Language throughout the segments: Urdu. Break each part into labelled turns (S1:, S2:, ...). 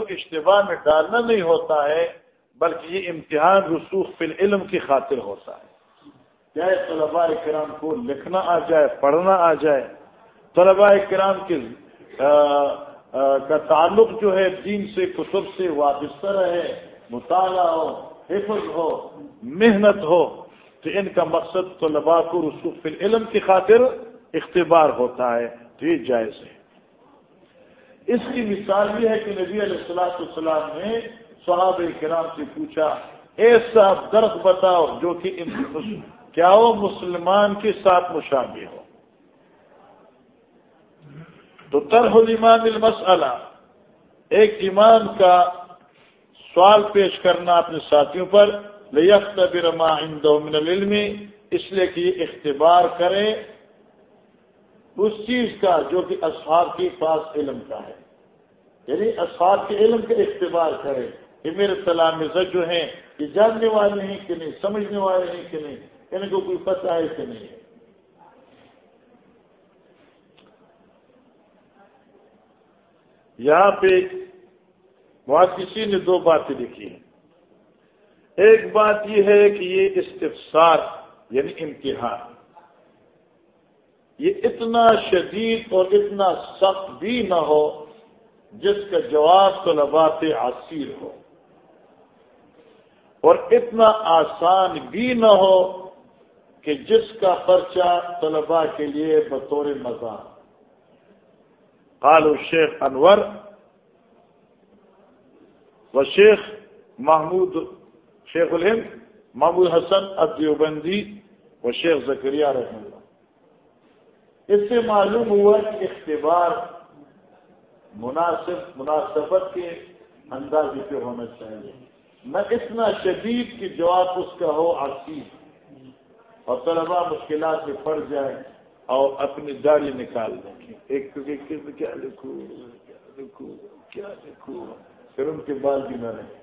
S1: کو اشتباہ میں ڈالنا نہیں ہوتا ہے، بلکہ یہ امتحان رسوخ فی العلم کی خاطر ہوتا ہے۔ چاہے طلباء کرام کو لکھنا آ جائے، پڑھنا آ جائے۔ طلباء کرام کے کا تعلق جو ہے، دین سے کتب سے وابستہ رہے، مطالعہ ہو، حفظ ہو، محنت ہو، تو ان کا مقصد طلباء کو رسوخ فی العلم کی خاطر اختبار ہوتا ہے۔ تو یہ جائز ہے۔ اس کی مثال یہ ہے کہ نبی علیہ السلاۃ السلام نے صحابہ کرام سے پوچھا ایسا درخت بتاؤ جو کہ کیا وہ مسلمان کے ساتھ مشابہ ہو؟ تو طرح المان المسئلہ ایک ایمان کا سوال پیش کرنا اپنے ساتھیوں پر ما من العلم، اس لیے کہ یہ اختبار کرے، اس چیز کا جو کہ اصحاب کے پاس علم کا ہے۔ یعنی اصحاب کے علم کا اختبار کرے کہ میرے تلامزہ جو ہیں، یہ جاننے والے ہیں کہ نہیں، سمجھنے والے ہیں کہ نہیں، ان کو کوئی پتہ ہے کہ نہیں۔ یہاں پہ بہت نے دو باتیں لکھی ہیں۔ ایک بات یہ ہے کہ یہ استفسار یعنی امتحان یہ اتنا شدید اور اتنا سخت بھی نہ ہو جس کا جواب تو لبات عصیر ہو۔ اور اتنا آسان بھی نہ ہو کہ جس کا پرچہ طلباء کے لیے بطور مزہ۔ قال شیخ انور و شیخ محمود، شیخ الہند، محمود حسن ادیوبندی و شیخ زکریہ رحم اللہ۔ اس سے معلوم ہوا کہ اختبار مناسب مناسبت کے انداز پہ ہونا چاہیے۔ نہ اتنا شدید کہ جواب اس کا ہو عصیب اور طلبا مشکلات میں پڑ جائے اور اپنی داڑھی نکال دیں ایک کیا لکھوں؟ کیا لکھوں؟ کیا لکھوں؟ پھر ان کے بعد بھی نہ رہے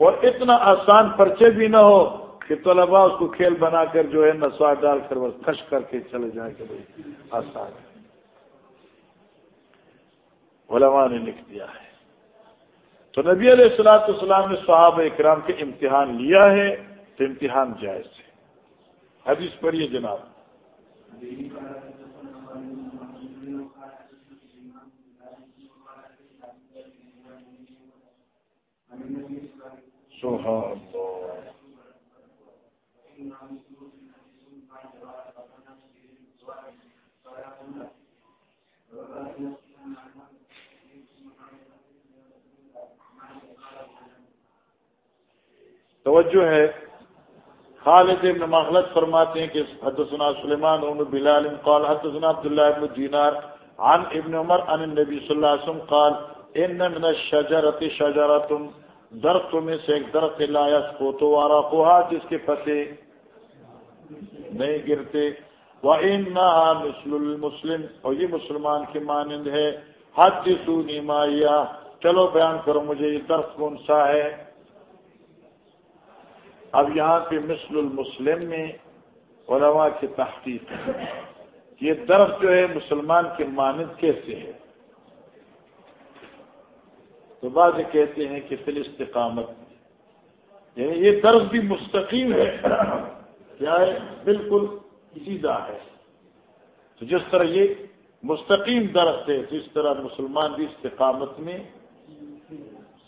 S1: اور اتنا آسان پرچے بھی نہ ہو کہ طلبا اس کو کھیل بنا کر جو ہے نسوا ڈال کر بس کش کر کے چلے جائیں کہ بھائی آسان ہے۔ علماء نے لکھ دیا ہے۔ تو نبی علیہ السلاۃ السلام نے صحابہ اکرام کے امتحان لیا ہے تو امتحان جائز ہے۔ حدیث پڑھیے جناب۔ توجہ ہے۔ خالد ابن مغلط فرماتے ہیں کہ حدثنا سلیمان ابن بلال قال حدثنا عبداللہ ابن دینار عن ابن عمر عن النبی صلی اللہ علیہ وسلم قال، ان من الشجرت شجرت درخت میں سے ایک درخت لا يسقط ورقها جس کے پتے نہیں گرتے۔ وَإِنَّهَا مِثْلُ الْمُسْلِمِ اور یہ مسلمان کی مانند ہے حدثونی مایا چلو بیان کرو مجھے، یہ درخت کون سا ہے؟ اب یہاں پہ مثل المسلم میں علماء کی تحقیق ہے۔ یہ درخت جو ہے مسلمان کے مانند کیسے ہے؟ تو بعض کہتے ہیں کہ فل استقامت یعنی یہ درخت بھی مستقیم ہے، کیا ہے؟ بالکل سیدھا ہے۔ تو جس طرح یہ مستقیم درخت ہے جس طرح مسلمان بھی استقامت میں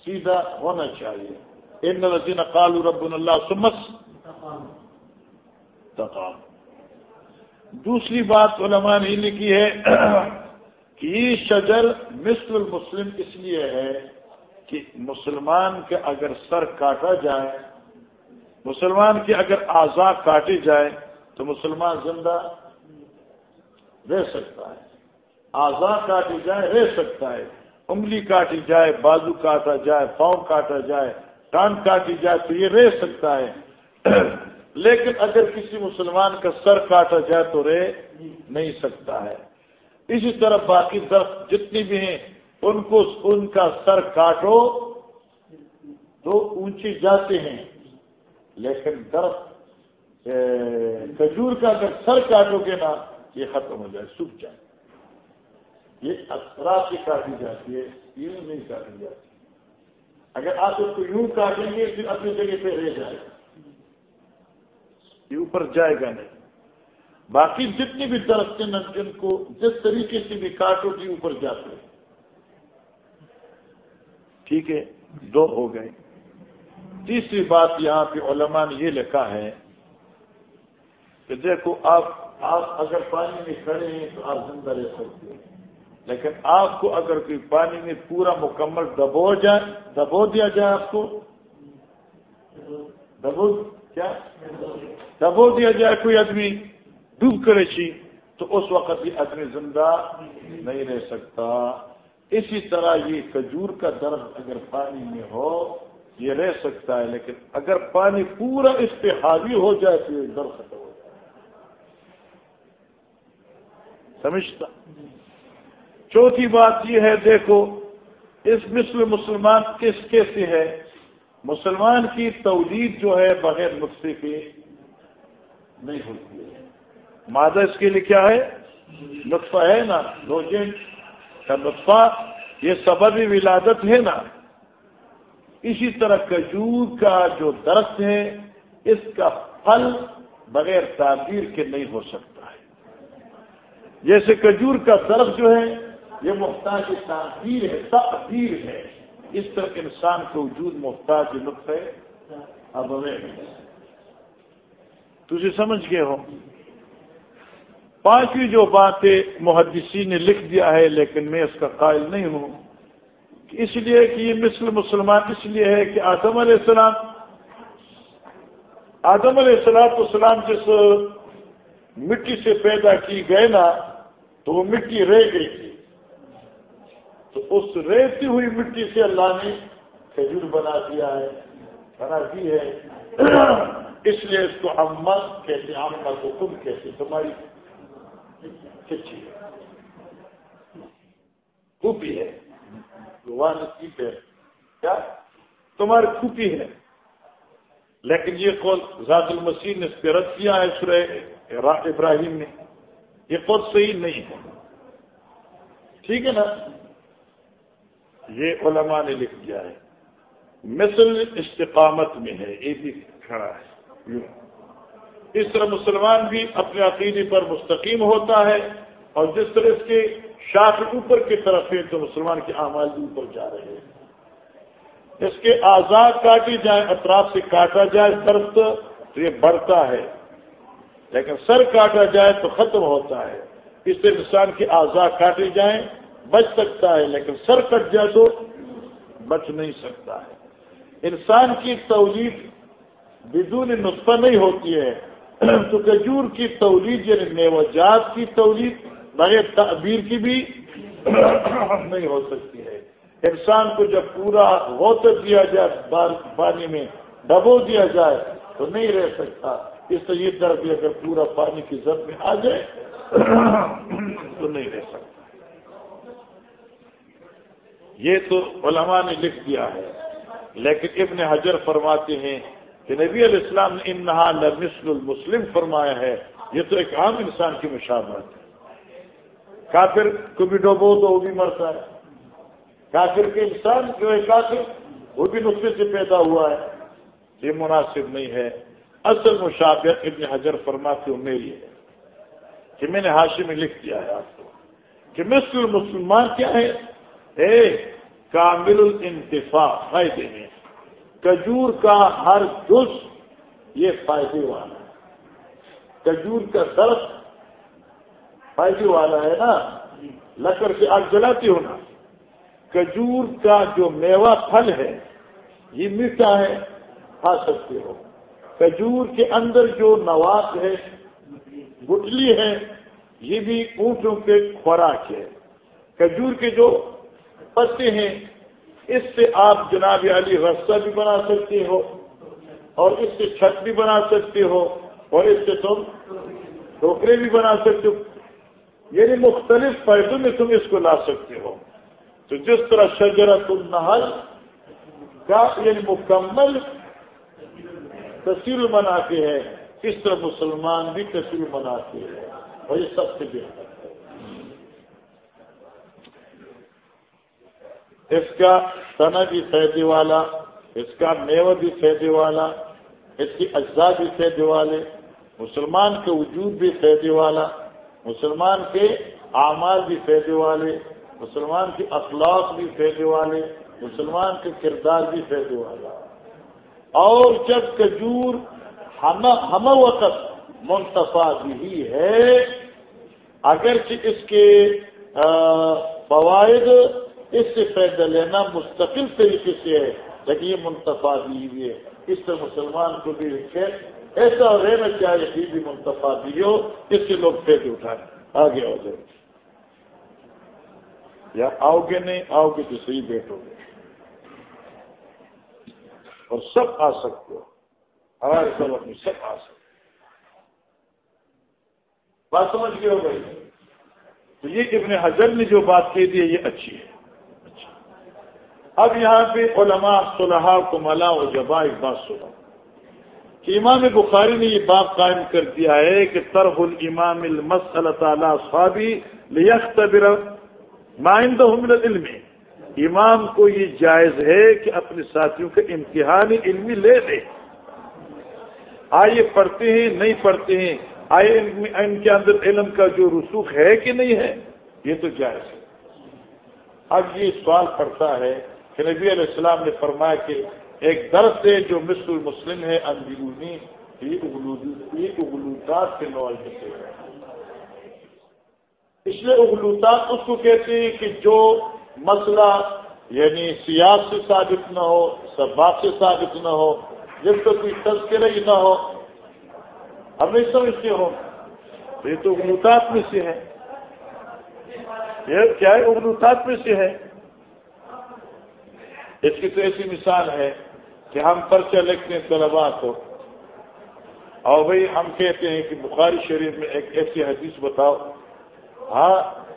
S1: سیدھا ہونا چاہیے۔ ان الذين قالوا ربنا اللہ سمس تقام. دوسری بات علماء نے لکھی ہے کہ یہ شجر مثل المسلم اس لیے ہے کہ مسلمان کے اگر سر کاٹا جائے، مسلمان کے اگر اعضا کاٹے جائے تو مسلمان زندہ رہ سکتا ہے۔ اعضا کاٹی جائے رہ سکتا ہے۔ انگلی کاٹی جائے، بازو کاٹا جائے، پاؤں کاٹا جائے کان کاٹی جائے تو یہ رہ سکتا ہے۔ لیکن اگر کسی مسلمان کا سر کاٹا جائے تو رہ نہیں سکتا ہے۔ اسی طرح باقی درخت جتنی بھی ہیں، ان کو ان کا سر کاٹو تو اونچی جاتے ہیں۔ لیکن درخت کھجور کا اگر سر کاٹو گے نا، یہ ختم ہو جائے، سوکھ جائے۔ یہ اثرات سے کاٹی جاتی ہے، یہ نہیں کاٹی جاتی۔ اگر آپ اس کو یوں کاٹیں گے، پھر اپنی جگہ پہ رہ جائے گا۔ یہ اوپر جائے گا نہیں۔ باقی جتنی بھی درخت ہیں جن کو جس طریقے سے بھی کاٹو گی اوپر جاتے ٹھیک ہے، دو ہو گئے۔ تیسری بات یہاں پہ علماء نے یہ لکھا ہے کہ دیکھو، آپ آپ اگر پانی میں کھڑے ہیں تو آپ زندہ رہ سکتے ہیں۔ لیکن آپ کو اگر کوئی پانی میں پورا مکمل دبو جائے، دبو دیا جائے آپ کو؟ دبو؟ کیا؟ دبو دیا جائے کوئی آدمی ڈوب کرے چی، تو اس وقت یہ آدمی زندہ نہیں رہ سکتا۔ اسی طرح یہ کجور کا درخت اگر پانی میں ہو، یہ رہ سکتا ہے، لیکن اگر پانی پورا اس پہ حاوی ہو جائے، تو یہ درخت ہو جائے۔ سمجھتا؟ چوتھی بات یہ ہے، دیکھو، اس مثل مسلمان کس کے سے ہے؟ مسلمان کی تولید جو ہے بغیر نسخے کے نہیں ہوتی ہے۔ مادہ اس کے لیے کیا ہے؟ نطفہ ہے نا روجن کا نطفہ، یہ سبب ولادت ہے نا۔ اسی طرح کجور کا جو درخت ہے، اس کا پھل بغیر تعبیر کے نہیں ہو سکتا ہے۔ جیسے کجور کا درخت جو ہے یہ محتاج تعبیر ہے تعبیر ہے۔ اس طرح انسان کے وجود محتاج نقط ہے اب ہمیں تجھے سمجھ گئے ہو؟ پانچویں جو باتیں محدثی نے لکھ دیا ہے، لیکن میں اس کا قائل نہیں ہوں۔ اس لیے کہ یہ مثل مسلمان، اس لیے ہے کہ آدم علیہ السلام، آدم علیہ السلام السلام جس مٹی سے پیدا کی گئے نا، تو وہ مٹی رہ گئی تھی۔ تو اس ریتی ہوئی مٹی سے اللہ نے کھجور بنا دیا ہے، بنا دی ہے۔ اس لیے اس کو امت کہتے امت کو تم کہتے تمہاری کچی ہے۔ خوبی ہے۔ کیا؟ تمہاری خوبی ہے۔ لیکن یہ قول ذات المسیح نے اس پہ رد کیا ہے سورہ ابراہیم نے یہ قول صحیح نہیں ہے۔ ٹھیک ہے نا؟ یہ علماء نے لکھ دیا ہے۔ مثل استقامت میں ہے یہ بھی کھڑا ہے۔ اس طرح مسلمان بھی اپنے عقیدے پر مستقیم ہوتا ہے اور جس طرح اس کے شاخ اوپر کی طرف ہے تو مسلمان کے اعمال بھی اوپر جا رہے ہیں۔ اس کے آزاد کاٹی جائیں، اطراف سے کاٹا جائے، درخت تو یہ بڑھتا ہے۔ لیکن سر کاٹا جائے تو ختم ہوتا ہے۔ اس سے انسان کے آزاد کاٹے جائیں بچ سکتا ہے، لیکن سر کٹ جائے تو بچ نہیں سکتا ہے۔ انسان کی تولید بدون نسخہ نہیں ہوتی ہے، تو کجور کی تولید یعنی میوجات کی تولید بغیر تعبیر کی بھی نہیں ہو سکتی ہے۔ انسان کو جب پورا غوط دیا جائے پانی میں ڈبو دیا جائے، تو نہیں رہ سکتا۔ اس سے یہ اگر پورا پانی کی زد میں آ جائے، تو نہیں رہ سکتا۔ یہ تو علماء نے لکھ دیا ہے۔ لیکن ابن حجر فرماتے ہیں کہ نبی علیہ السلام نے انہا نسل المسلم فرمایا ہے۔ یہ تو ایک عام انسان کی مشابہت ہے۔ کافر کو بھی ڈوبو تو وہ بھی مرتا ہے۔ کافر کے انسان جو ہے کافر، وہ بھی نسخے سے پیدا ہوا ہے۔ یہ مناسب نہیں ہے۔ اصل مشابت ابن حجر فرماتے ہو میری ہے کہ میں نے حاشی میں لکھ دیا ہے آپ کو کہ مثل مسلمان کیا ہے؟ کامل الانتفاع فائدے میں کجور کا ہر جز یہ فائدے والا ہے۔ کجور کا درخت فائدے والا ہے نا؟ لکڑ سے آگ جلاتی ہونا کجور کا جو میوہ پھل ہے، یہ میٹھا ہے، کھا سکتے ہو۔ کجور کے اندر جو نواز ہے، گٹلی ہے، یہ بھی اونٹوں کے خوراک ہے۔ کجور کے جو پتے ہیں۔ اس سے آپ جناب علی رستہ بھی بنا سکتے ہو اور اس سے چھت بھی بنا سکتے ہو اور اس سے تم ٹوکرے بھی بنا سکتے ہو۔ یعنی مختلف فائدوں میں تم اس کو لا سکتے ہو۔ تو جس طرح شجرت النحل کا یعنی مکمل تصویر بناتے ہیں، اس طرح مسلمان بھی تصویر بناتے ہیں اور یہ سب سے بہتر۔ اس کا تنا بھی فائدے والا، اس کا میوہ بھی فائدے والا، اس کی اجزاء بھی فائدے والے، مسلمان کے وجود بھی فائدے والا، مسلمان کے اعمال بھی فائدے والے، مسلمان کے اخلاق بھی فائدے والے، مسلمان کے کردار بھی فائدے والا اور جب کجور ہم وقت منتفا بھی ہے، اگرچہ اس کے فوائد اس سے فائدہ لینا مستقل طریقے سے ہے، لیکن یہ منتفا بھی ہے۔ اس سے مسلمان کو بھی ایسا رہنا چاہیے کہ بھی منتفا بھی ہو، اس سے لوگ فائدے اٹھائیں۔ آگے آ جائے یا آؤ گے نہیں، آؤ گے تو صحیح بیٹھو گے۔ اور سب آ سکتے ہو۔ ہمارے سبق میں سب آ سکتے بات سمجھ گئے ہو بھائی؟ تو یہ ابن حضر نے جو بات کہی دی یہ اچھی ہے۔ اب یہاں پہ علماء، صلحاء کو ملا و جبا ایک بات سنا کہ امام بخاری نے یہ بات قائم کر دیا ہے کہ طرف الامام المس اللہ تعالیٰ صحابی لیختبر مائندہ من العلم۔ امام کو یہ جائز ہے کہ اپنے ساتھیوں کے امتحانی علمی لے لے۔ آئے پڑھتے ہیں، نہیں پڑھتے ہیں۔ آئے ان کے اندر علم کا جو رسوخ ہے کہ نہیں ہے، یہ تو جائز ہے۔ اب یہ سوال پڑتا ہے کہ نبی علیہ السلام نے فرمایا کہ ایک درد ہے جو مصر المسلم ہے، اندرونی اغلوطات کے نوال سے ہے۔ اس لیے اغلوطات اس کو کہتے ہیں کہ جو مسئلہ یعنی سیاست سے ثابت نہ ہو سباب سے ثابت نہ ہو جب تک کوئی تذکرہ ہی نہ ہو، ہم نہیں سمجھتے ہو یہ تو اغلوطات میں سے ہے۔ یہ کیا ہے؟ اغلوطات میں سے ہے۔ اس کی تو ایسی مثال ہے کہ ہم پرچہ لکھتے ہیں طلبا کو، اور بھائی ہم کہتے ہیں کہ بخاری شریف میں ایک ایسی حدیث بتاؤ ہاں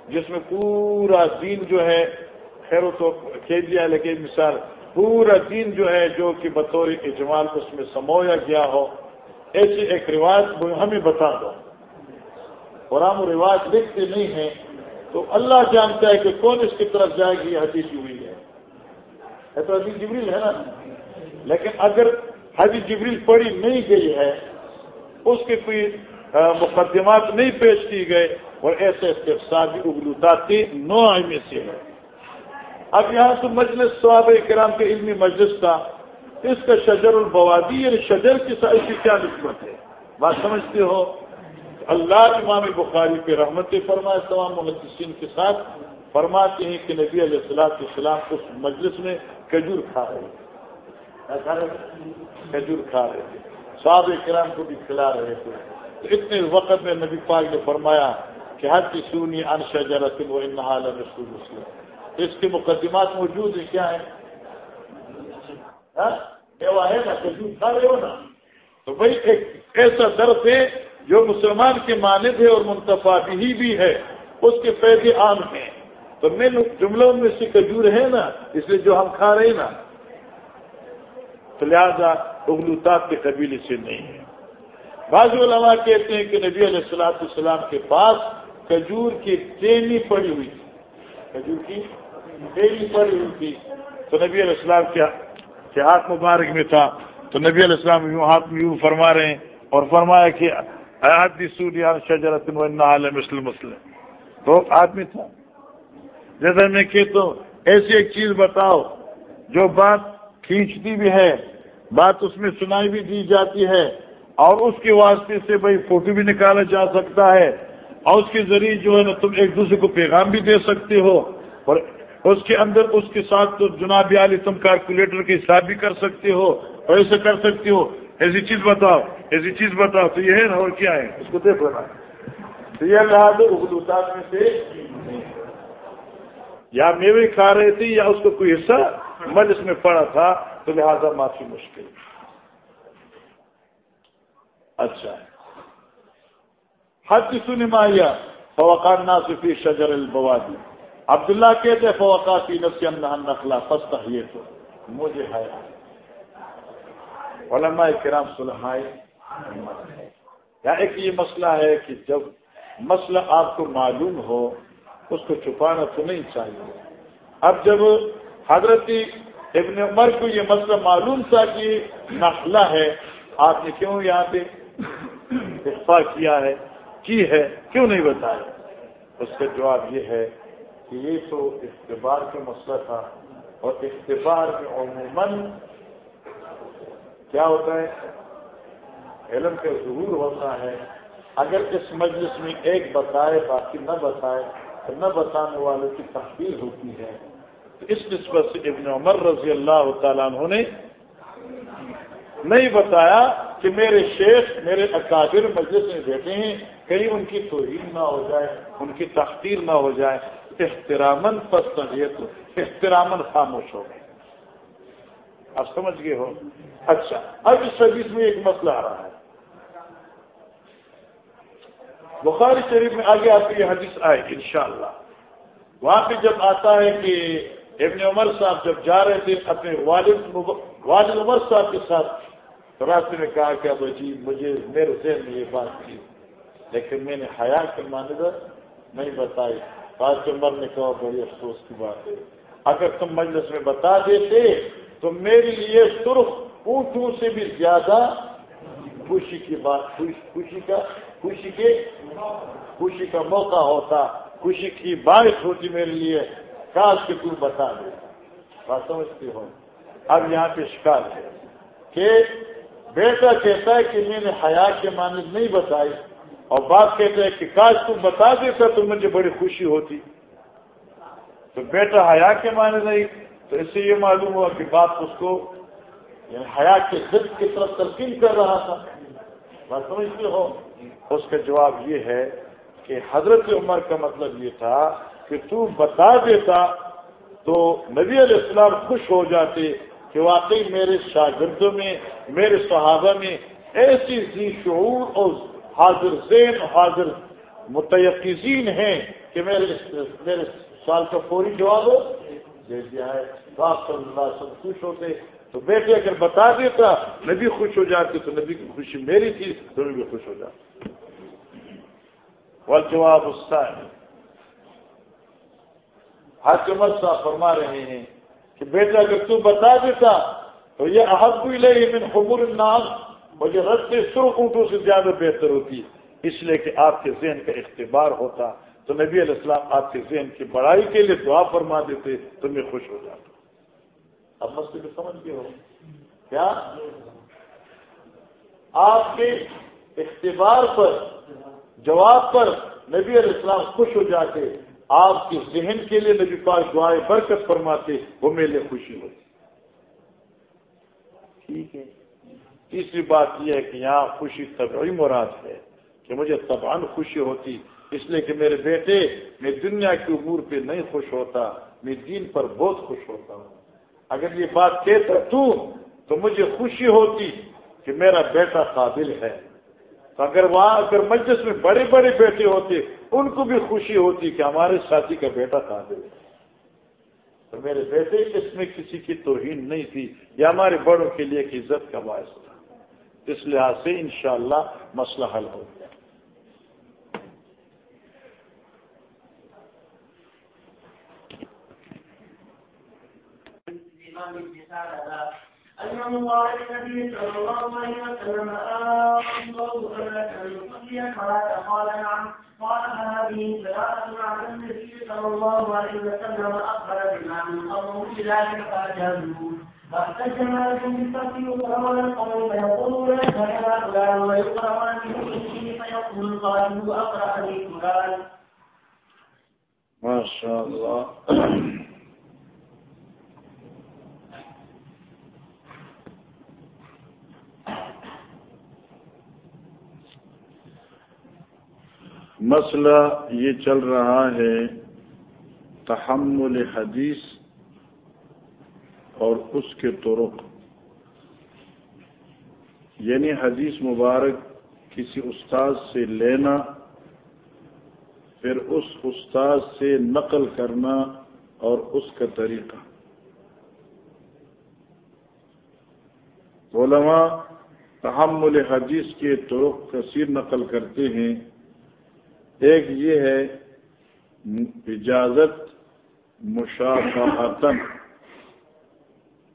S1: جس میں پورا دین جو ہے، خیر تو کہہ دیا لیکن مثال، پورا دین جو ہے، جو کہ بطور اجمال اس میں سمویا گیا ہو، ایسی ایک رواج ہمیں بتا دو۔ اور ہم رواج لکھتے نہیں ہیں، تو اللہ جانتا ہے کہ کون اس کی طرف جائے گی، یہ حدیث ہوئی ہے۔ تو حدیث جبریل ہے نا؟ لیکن اگر حدیث جبریل پڑھی نہیں گئی ہے، اس کے کوئی مقدمات نہیں پیش کی گئے اور ایسے استفسادی اگلوطات نو میں سے ہے۔ اب یہاں تو مجلس صحابہ کرام کے علمی مجلس تھا اس کا شجر البوادی یعنی شجر کی سائز کی کیا نسبت ہے؟ بات سمجھتے ہو؟ اللہ امام بخاری پہ رحمت فرمائے، تمام محدثین کے ساتھ فرماتے ہیں کہ نبی علیہ السلام کے خلاف اس مجلس میں کھجور کھا رہے کھجور کھا رہے تھے صحابہ کرام کو بھی کھلا رہے تھے۔ تو اتنے وقت میں نبی پاک نے فرمایا کہ ہر کی سونی انشا جرسل و انحال رسول مسلم اس کے مقدمات موجود ہیں، کیا ہے ہاں؟ ہے نا کھا رہے ہو نا۔ تو بھائی، ایک ایسا درد ہے جو مسلمان کے مانند ہے اور منتفا بھی بھی ہے۔ اس کے فیض عام ہیں۔ تو میں جملوں میں سے کجور ہے نا، اس لیے جو ہم کھا رہے ہیں نا، تو لہٰذا اغلوطات کے قبیلے سے نہیں ہے۔ بعض علماء کہتے ہیں کہ نبی علیہ السلاۃ السلام کے پاس کھجور کی ٹینی پڑی ہوئی تھی۔ کھجور کی ٹینی پڑی ہوئی تھی۔ تو نبی علیہ السلام کیا کہ ہاتھ مبارک میں تھا؟ تو نبی علیہ السلام یوں ہاتھ میں یوں فرما رہے ہیں اور فرمایا کہ سوریا شجرت مسلم مسلم تو آدمی تھا۔ جیسا میں کہتا ہوں، ایسی ایک چیز بتاؤ، جو بات کھینچتی بھی ہے، بات اس میں سنائی بھی دی جاتی ہے، اور اس کے واسطے سے بھائی فوٹو بھی نکالا جا سکتا ہے، اور اس کے ذریعے جو ہے نا تم ایک دوسرے کو پیغام بھی دے سکتے ہو، اور اس کے اندر اس کے ساتھ تو جناب علی تم کیلکولیٹر کے حساب بھی کر سکتے ہو، اور ایسے کر سکتے ہو۔ ایسی چیز بتاؤ، ایسی چیز بتاؤ، تو یہ ہے نا، اور کیا ہے؟ اس کو دیکھ لینا تو یہ لحاظ میں سے یا میوے کھا رہے تھے یا اس کو کوئی حصہ مجلس میں پڑا تھا، تو لہٰذا معافی مشکل اچھا۔ حد کی سنی ماہیا فوقان ناصفی شجر البوادی۔ عبداللہ کہتے فوقا کی نفسی نخلا فستا یہ تو۔ مجھے ہے۔ علماء کرام سلحائے یا ایک یہ مسئلہ ہے کہ جب مسئلہ آپ کو معلوم ہو اس کو چھپانا تو نہیں چاہیے۔ اب جب حضرت ابن عمر کو یہ مسئلہ معلوم تھا کہ نقلہ ہے، آپ نے کیوں یہاں پہ اخفا کیا ہے؟ کی ہے؟ کیوں نہیں بتایا؟ اس کا جواب یہ ہے کہ یہ تو اختبار کا مسئلہ تھا اور اختبار میں عموماً کیا ہوتا ہے؟ علم کا ضرور ہوتا ہے۔ اگر اس مجلس میں ایک بتائے، باقی نہ بتائے نہ بتانے والوں کی تحقیق ہوتی ہے۔ تو اس نسبت سے ابن عمر رضی اللہ تعالیٰ عنہ نے نہیں بتایا کہ میرے شیخ، میرے اکادر مجلس میں بیٹھے ہیں، کہیں ان کی توہین نہ ہو جائے، ان کی تختیر نہ ہو جائے۔ احترامن پس تو احترامن خاموش ہو۔ گئے آپ سمجھ گئے ہو؟ اچھا اب اس حدیث میں ایک مسئلہ آ رہا ہے۔ بخاری شریف میں آگے آپ کی یہ حدیث آئے، انشاءاللہ۔ وہاں پہ جب آتا ہے کہ ابن عمر صاحب جب جا رہے تھے اپنے والد والد عمر صاحب کے ساتھ راستے میں کہا کہ اب جی مجھے میرے ذہن میں یہ بات تھی، لیکن میں نے حیا کے مانگر نہیں بتائی۔ فاض عمر نے کہا، بڑی افسوس کی بات ہے۔ اگر تم مجلس میں بتا دیتے، تو میرے لیے سرخ اونٹوں سے بھی زیادہ خوشی کی بات خوشی کا، خوشی کے خوشی کا موقع ہوتا، خوشی کی باعث ہوتی میرے لیے، کاش کے تم بتا دے۔ بات سمجھتی ہو اب یہاں پہ شکار ہے کہ بیٹا کہتا ہے کہ میں نے حیا کے مانند نہیں بتائی، اور بات کہتا ہے کہ کاش تم بتا دیتا تو مجھے بڑی خوشی ہوتی۔ تو بیٹا حیا کے معنی نہیں، تو اس سے یہ معلوم ہوا کہ بات اس کو یعنی حیا کے ضد کی طرف تلقین کر رہا تھا۔ بات سمجھتے ہو اس کا جواب یہ ہے کہ حضرت عمر کا مطلب یہ تھا کہ تو بتا دیتا تو نبی علیہ السلام خوش ہو جاتے کہ واقعی میرے شاگردوں میں، میرے صحابہ میں ایسی ذی شعور اور حاضر زین حاضر متیقین ہیں کہ میرے میرے سوال کا فوری جواب دے دیا ہے۔ صلی اللہ سب خوش ہوتے۔ تو بیٹے اگر بتا دیتا، نبی خوش ہو جاتے تو نبی کی خوشی میری تھی، تو بھی خوش ہو جاتی والجواب الثاني عمر صاحب فرما رہے ہیں کہ بیٹا اگر تو بتا دیتا، تو یہ احب الیہ من حمر الناس، مجھے رد سرخ اونٹوں سے زیادہ بہتر ہوتی۔ اس لیے کہ آپ کے ذہن کا اختبار ہوتا۔ تو نبی علیہ السلام آپ کے ذہن کی بڑائی کے لیے دعا فرما دیتے، تو میں خوش ہو جاتا۔ اب مسئلے سمجھ گئے ہو۔ کیا؟ آپ کے اختبار پر جواب پر نبی علیہ السلام خوش ہو جاتے آپ کے ذہن کے لیے نبی پاک دعائیں برکت فرماتے وہ میرے خوشی ہوتی۔ ٹھیک ہے۔ تیسری بات یہ ہے کہ یہاں خوشی طبعی مراد ہے کہ مجھے طبعا خوشی ہوتی اس لیے کہ میرے بیٹے میں دنیا کی امور پہ نہیں خوش ہوتا میں دین پر بہت خوش ہوتا ہوں۔ اگر یہ بات کہتا تو تو مجھے خوشی ہوتی کہ میرا بیٹا قابل ہے۔ تو اگر وہاں اگر مجلس میں بڑے بڑے بیٹے ہوتے، ان کو بھی خوشی ہوتی کہ ہمارے ساتھی کا بیٹا قابل ہے۔ تو میرے بیٹے، اس میں کسی کی توہین نہیں تھی، یہ ہمارے بڑوں کے لیے ایک عزت کا باعث تھا۔ اس لحاظ سے انشاءاللہ مسئلہ حل ہو گیا
S2: أن الله النبي صلى الله عليه وسلم أنظر أن تصلي الصلاة. قال نعم. قال فهذه قراءة على النبي صلى الله عليه وسلم أخبر بما من قومه بذلك فأجابوه واحتج مالك بالفتح يقرأ القوم فيقولون هكذا فلان ويقرأ عنه فيقول القائل أقرأ لي فلان.
S1: ما شاء الله. مسئلہ یہ چل رہا ہے تحمل حدیث اور اس کے طرق۔ یعنی حدیث مبارک کسی استاد سے لینا، پھر اس استاد سے نقل کرنا اور اس کا طریقہ۔ علماء تحمل حدیث کے طرق کثیر نقل کرتے ہیں۔ ایک یہ ہے، اجازت مشافہتن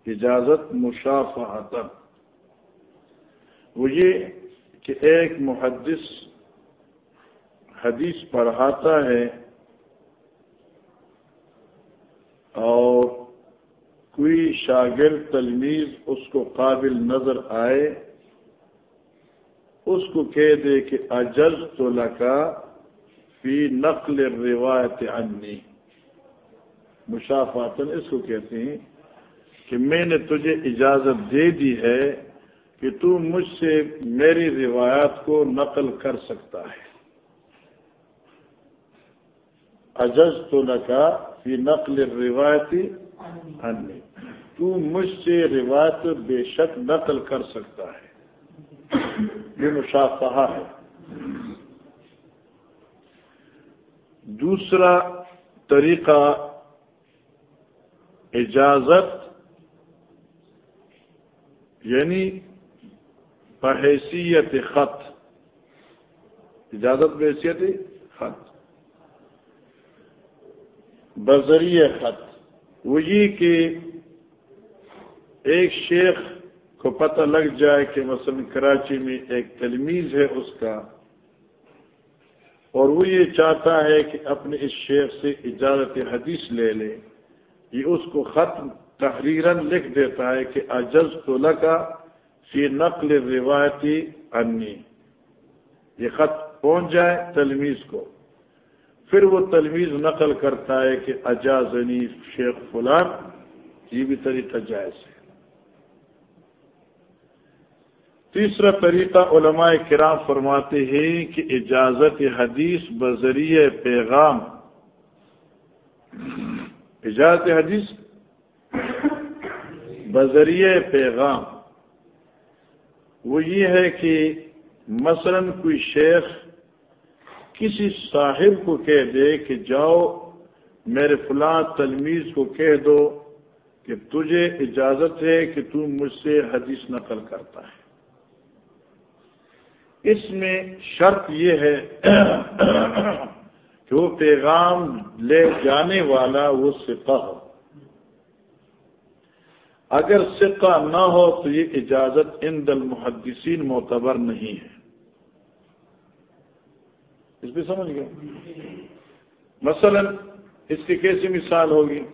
S1: اجازت مشافہت وہ یہ کہ ایک محدث حدیث پڑھاتا ہے اور کوئی شاگرد تلمیز اس کو قابل نظر آئے، اس کو کہہ دے کہ اجز تو لکا فی نقل روایت انی مشافاتن اس کو کہتے ہیں کہ میں نے تجھے اجازت دے دی ہے کہ تو مجھ سے میری روایات کو نقل کر سکتا ہے۔ اجز تو لکا فی نقل روایتی انی تو مجھ سے روایت بے شک نقل کر سکتا ہے۔ یہ مشافہ ہے۔ دوسرا طریقہ اجازت یعنی بحیثیت خط۔ اجازت، بحیثیت خط۔ بذریع خط۔ وہ یہ کہ ایک شیخ کو پتہ لگ جائے کہ مثلا کراچی میں ایک تلمیز ہے اس کا۔ اور وہ یہ چاہتا ہے کہ اپنے اس شیخ سے اجازت حدیث لے لے، یہ اس کو خط تحریراً لکھ دیتا ہے کہ اجز تو لگا فی نقل روایتی انی۔ یہ خط پہنچ جائے تلمیز کو۔ پھر وہ تلویز نقل کرتا ہے کہ اجازنی شیخ فلان، یہ بھی طریقہ جائز ہے۔ تیسرا طریقہ علماء کرام فرماتے ہیں کہ اجازت حدیث بذریعہ پیغام۔ اجازت حدیث بذریعہ پیغام۔ وہ یہ ہے کہ مثلا کوئی شیخ کسی صاحب کو کہہ دے کہ جاؤ میرے فلاں تلمیز کو کہہ دو کہ تجھے اجازت ہے کہ تو مجھ سے حدیث نقل کرتا ہے۔ اس میں شرط یہ ہے کہ وہ پیغام لے جانے والا وہ سکہ ہو۔ اگر سکہ نہ ہو تو یہ اجازت ان دل محدثین معتبر نہیں ہے۔ اس بھی سمجھ گئے؟ مثلا اس کی کیسی مثال ہوگی؟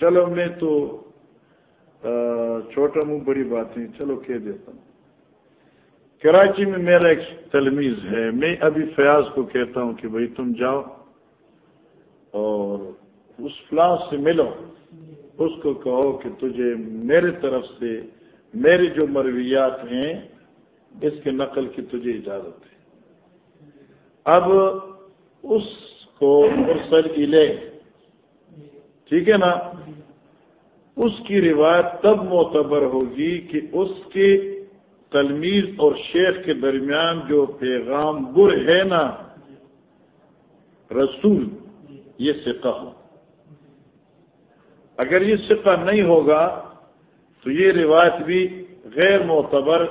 S1: چلو میں تو چھوٹا منہ، بڑی بات نہیں چلو کہہ دیتا ہوں۔ کراچی میں میرا ایک تلمیز ہے۔ میں ابھی فیاض کو کہتا ہوں کہ بھائی تم جاؤ اور اس فلاں سے ملو۔ اس کو کہو کہ تجھے میرے طرف سے میرے جو مرویات ہیں، اس کے نقل کی تجھے اجازت ہے۔ اب اس کو مرسل الے ٹھیک ہے نا؟ اس کی روایت تب معتبر ہوگی کہ اس کے تلمیز اور شیخ کے درمیان جو پیغام گر ہے نا، رسول، یہ سکہ ہو۔ اگر یہ سکہ نہیں ہوگا، تو یہ روایت بھی غیر معتبر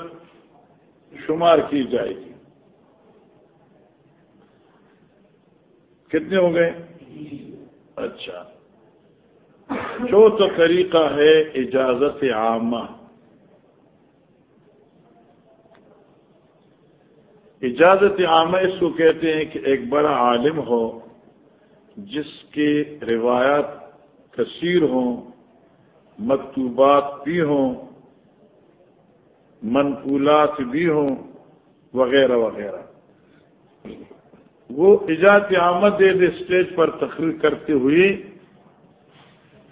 S1: شمار کی جائے گی۔ کتنے ہو گئے؟ اچھا۔ چوتھا طریقہ ہے اجازت عامہ۔ اجازت عامہ اس کو کہتے ہیں کہ ایک بڑا عالم ہو، جس کی روایات کثیر ہوں، مکتوبات بھی ہوں، منقولات بھی ہوں، وغیرہ وغیرہ۔ وہ ایجاد آمد دے دے اسٹیج پر تقریر کرتے ہوئے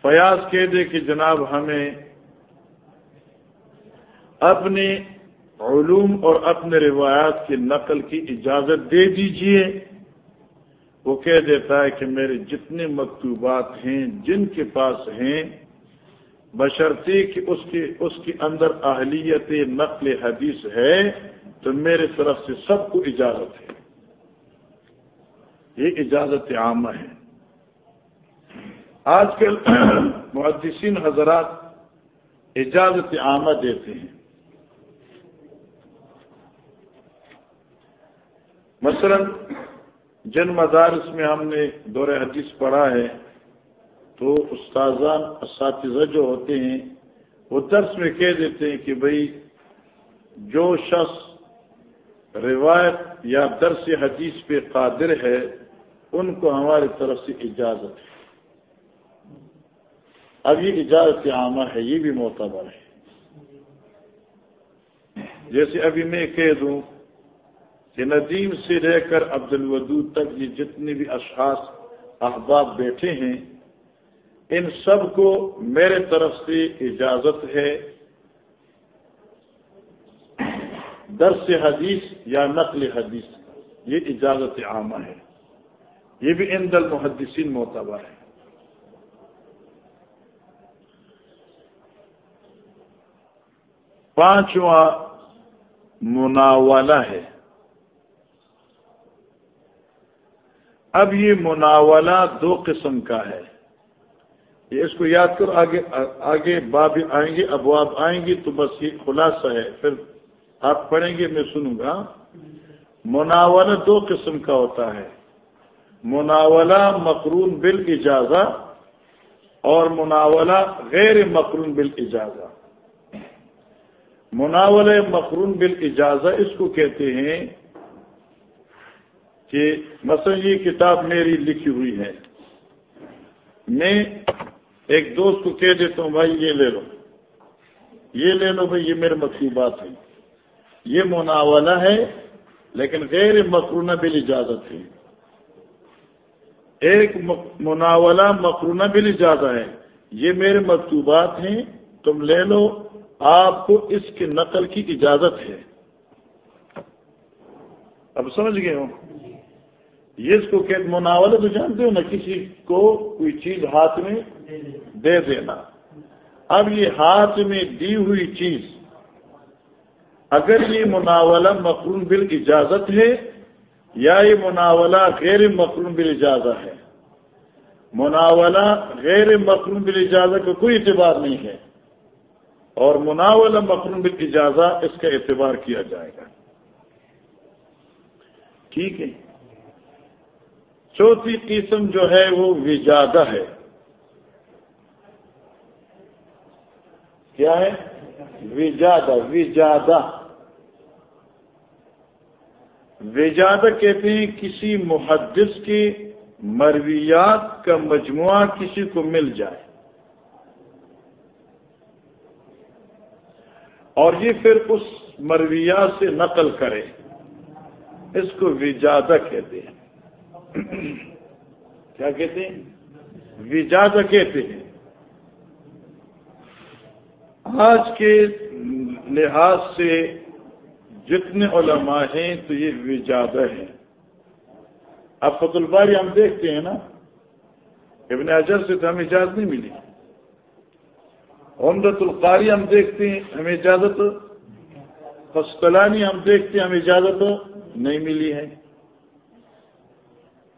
S1: فیاض کہہ دے کہ جناب ہمیں اپنے علوم اور اپنے روایات کی نقل کی اجازت دے دیجیے۔ وہ کہہ دیتا ہے کہ میرے جتنے مکتوبات ہیں، جن کے پاس ہیں بشرطی کہ اس کی اس کے اندر اہلیت نقل حدیث ہے تو میرے طرف سے سب کو اجازت ہے۔ یہ اجازت عامہ ہے۔ آج کل محدثین حضرات اجازت عامہ دیتے ہیں۔ مثلا جن مدارس میں ہم نے دور حدیث پڑھا ہے، تو استاذان اساتذہ جو ہوتے ہیں، وہ درس میں کہہ دیتے ہیں کہ بھائی جو شخص روایت یا درس حدیث پہ قادر ہے، ان کو ہماری طرف سے اجازت ہے۔ اب یہ اجازت عامہ ہے، یہ بھی معتبر ہے۔ جیسے ابھی میں کہہ دوں کہ ندیم سے رہ کر عبد الودود تک یہ جتنے بھی اشخاص احباب بیٹھے ہیں، ان سب کو میرے طرف سے اجازت ہے درس حدیث یا نقل حدیث، یہ اجازت عامہ ہے۔ یہ بھی ان دل محدثین معتبر ہے۔ پانچواں مناولہ ہے۔ اب یہ مناولہ دو قسم کا ہے۔ یہ اس کو یاد کر آگے آگے باب آئیں گے، ابواب آئیں گی تو بس یہ خلاصہ ہے۔ پھر آپ پڑھیں گے، میں سنوں گا۔ مناولہ دو قسم کا ہوتا ہے۔ مناولہ مقرون بل اور مناولہ غیر مقرون بل اجازہ مناول مقرون بالاجازہ اس کو کہتے ہیں کہ مثلا یہ کتاب میری لکھی ہوئی ہے۔ میں ایک دوست کو کہہ دیتا ہوں، بھائی یہ لے لو۔ یہ لے لو بھائی، یہ میرے مکتوبات ہیں۔ یہ مناولہ ہے، لیکن غیر مقرونہ بل اجازت ہے ایک مناولہ مقرونہ بل اجازت ہے۔ یہ میرے مکتوبات ہیں، تم لے لو۔ آپ کو اس کے نقل کی اجازت ہے۔ اب سمجھ گئے ہو؟ یہ اس کو کہ مناول تو جانتے ہو نا، کسی کو کوئی چیز ہاتھ میں دے دینا۔ اب یہ ہاتھ میں دی ہوئی چیز، اگر یہ مناولہ مقرون بل اجازت ہے یا یہ مناولہ غیر مقرون بل اجازت ہے۔ مناولہ غیر مقرون بل اجازت کا کوئی اعتبار نہیں ہے۔ اور مناول مقرون اجازہ اس کا اعتبار کیا جائے گا۔ ٹھیک ہے۔ چوتھی قسم جو ہے وہ وجادہ ہے۔ کیا ہے؟ وجادہ وجادہ۔ وجادہ کہتے ہیں کسی محدث کی مرویات کا مجموعہ کسی کو مل جائے۔ اور یہ پھر اس مرویات سے نقل کرے۔ اس کو وجادہ کہتے ہیں۔ کیا کہتے ہیں؟ وجادہ کہتے ہیں۔ آج کے لحاظ سے جتنے علماء ہیں تو یہ وجادہ ہے اب فت الباری ہم دیکھتے ہیں نا، ابن اجر سے تو ہمیں اجازت نہیں ملی۔ عمدت القاری ہم دیکھتے ہیں، ہمیں اجازت۔ فسکلانی ہم دیکھتے ہیں، ہمیں اجازت نہیں ملی ہے۔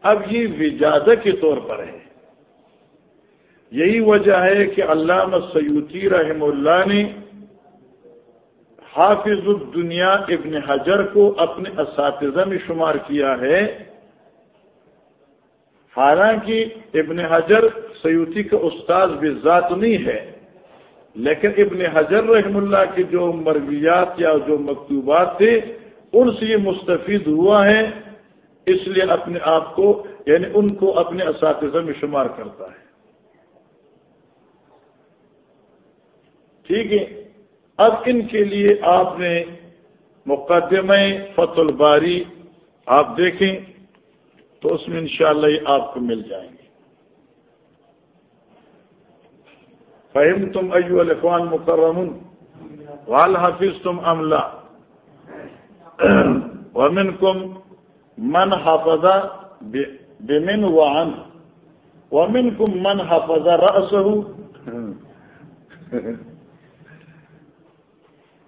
S1: اب یہ وجادہ کے طور پر ہے۔ یہی وجہ ہے کہ علامہ سیوتی رحم اللہ نے حافظ الدنیا ابن حجر کو اپنے اساتذہ میں شمار کیا ہے۔ حالانکہ ابن حجر سیوتی کا استاذ بھی ذات نہیں ہے۔ لیکن ابن حجر رحم اللہ کے جو مرویات یا جو مکتوبات تھے، ان سے یہ مستفید ہوا ہے، اس لیے اپنے آپ کو یعنی ان کو اپنے اساتذہ میں شمار کرتا ہے۔ ٹھیک ہے۔ اب ان کے لیے آپ نے مقدمہ فت الباری آپ دیکھیں تو اس میں انشاءاللہ یہ آپ کو مل جائیں گے۔ فہم تم ایو الفان مکرم وال حافظ تم عملہ ومن کم من حافظ بمن وعن ومن کم من حافظ رس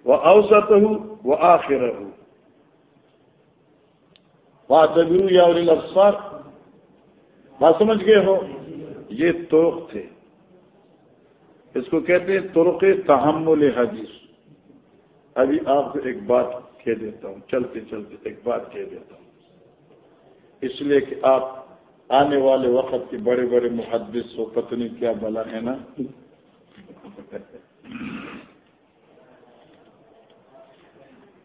S1: و اوسط و آخر وادبرو یا بات سمجھ گئے ہو؟ یہ توق تھے۔ اس کو کہتے ہیں ترق تحمل حدیث۔ ابھی آپ کو ایک بات کہہ دیتا ہوں، چلتے چلتے ایک بات کہہ دیتا ہوں۔ اس لیے کہ آپ آنے والے وقت کے بڑے بڑے محدث و پتنی کیا بلا ہے نا۔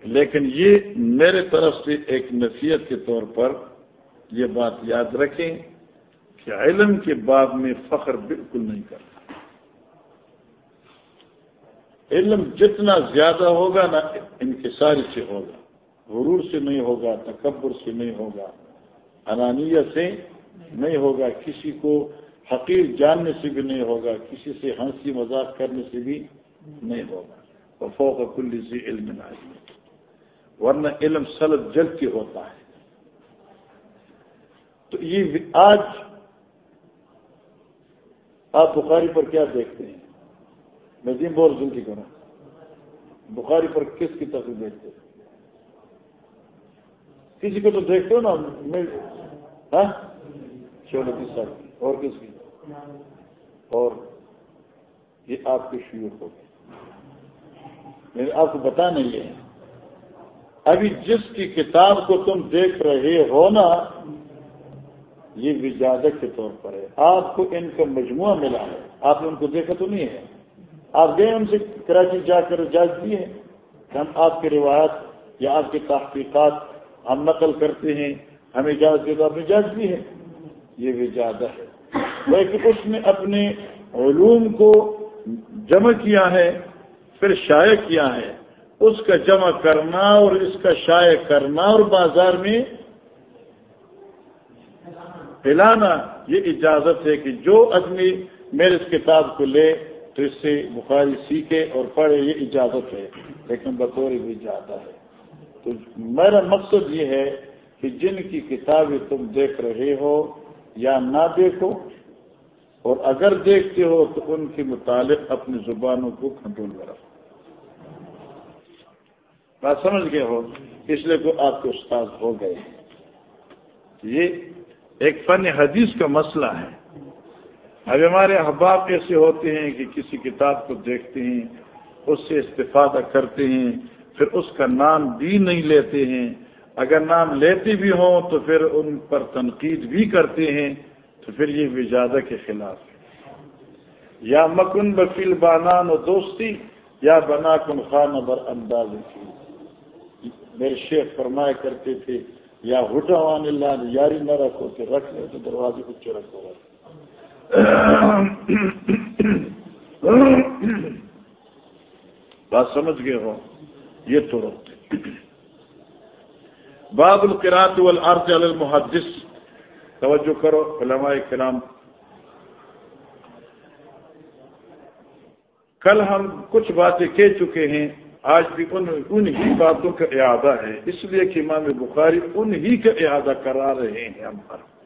S1: لیکن یہ میرے طرف سے ایک نصیحت کے طور پر یہ بات یاد رکھیں کہ علم کے بعد میں فخر بالکل نہیں کرتا علم جتنا زیادہ ہوگا نا انکساری سے ہوگا۔ غرور سے نہیں ہوگا، تکبر سے نہیں ہوگا انانیت سے نہیں ہوگا، کسی کو حقیر جاننے سے بھی نہیں ہوگا، کسی سے ہنسی مذاق کرنے سے بھی نہیں ہوگا۔ فوق کلی سے علم نہ ورنہ علم سلط جل کے ہوتا ہے۔ تو یہ آج آپ بخاری پر کیا دیکھتے ہیں؟ میں دن بہت جلدی کروں بخاری پر کس کی تصویر دیکھتے ہیں کسی کو تو دیکھتے ہو نا؟ ہاں؟ چلو کس صاحب اور کس کی؟ اور یہ آپ کی شیور ہو گئی یعنی آپ کو بتا نہیں ہے۔ ابھی جس کی کتاب کو تم دیکھ رہے ہو نا، یہ وجادت کے طور پر ہے۔ آپ کو ان کا مجموعہ ملا ہے۔ آپ نے ان کو دیکھا تو نہیں ہے۔ آپ گئے ان سے، کراچی جا کر اجازت دی ہے ہم آپ کی روایت یا آپ کی تحقیقات ہم نقل کرتے ہیں ہمیں اجازت دی تو آپ نے اجازت دی ہے یہ وجادہ ہے۔ لیکن اس نے اپنے علوم کو جمع کیا ہے، پھر شائع کیا ہے۔ اس کا جمع کرنا اور اس کا شائع کرنا اور بازار میں پلانا یہ اجازت ہے کہ جو آدمی میرے اس کتاب کو لے تو اس سے بخاری سیکھے اور پڑھے، یہ اجازت ہے، لیکن بطور بھی جاتا ہے۔ تو میرا مقصد یہ ہے کہ جن کی کتابیں تم دیکھ رہے ہو یا نہ دیکھو، اور اگر دیکھتے ہو تو ان کے متعلق اپنی زبانوں کو کنٹرول کرو بات سمجھ گئے ہو؟ اس لیے کو آپ کے استاد ہو گئے۔ یہ ایک فن حدیث کا مسئلہ ہے۔ اب ہمارے احباب ایسے ہوتے ہیں کہ کسی کتاب کو دیکھتے ہیں، اس سے استفادہ کرتے ہیں، پھر اس کا نام بھی نہیں لیتے ہیں۔ اگر نام لیتے بھی ہوں تو پھر ان پر تنقید بھی کرتے ہیں، تو پھر یہ وجادہ کے خلاف ہے۔ یا مکن بفیل بانان و دوستی، یا بنا کن خان بر انداز کی۔ میرے شیخ فرمایا کرتے تھے، یا وان اللہ، یاری نہ رکھو، کہ رکھ لے تو دروازے کو چرک ہو بات سمجھ گئے ہو؟ یہ تو روکتے باب القرات والارض علی المحدث۔ توجہ کرو، علماء کرام۔ کل ہم کچھ باتیں کہہ چکے ہیں، آج بھی ان انہی باتوں کا اعادہ ہے۔ اس لیے کہ امام بخاری انہی کا اعادہ کرا رہے ہیں ہم پر۔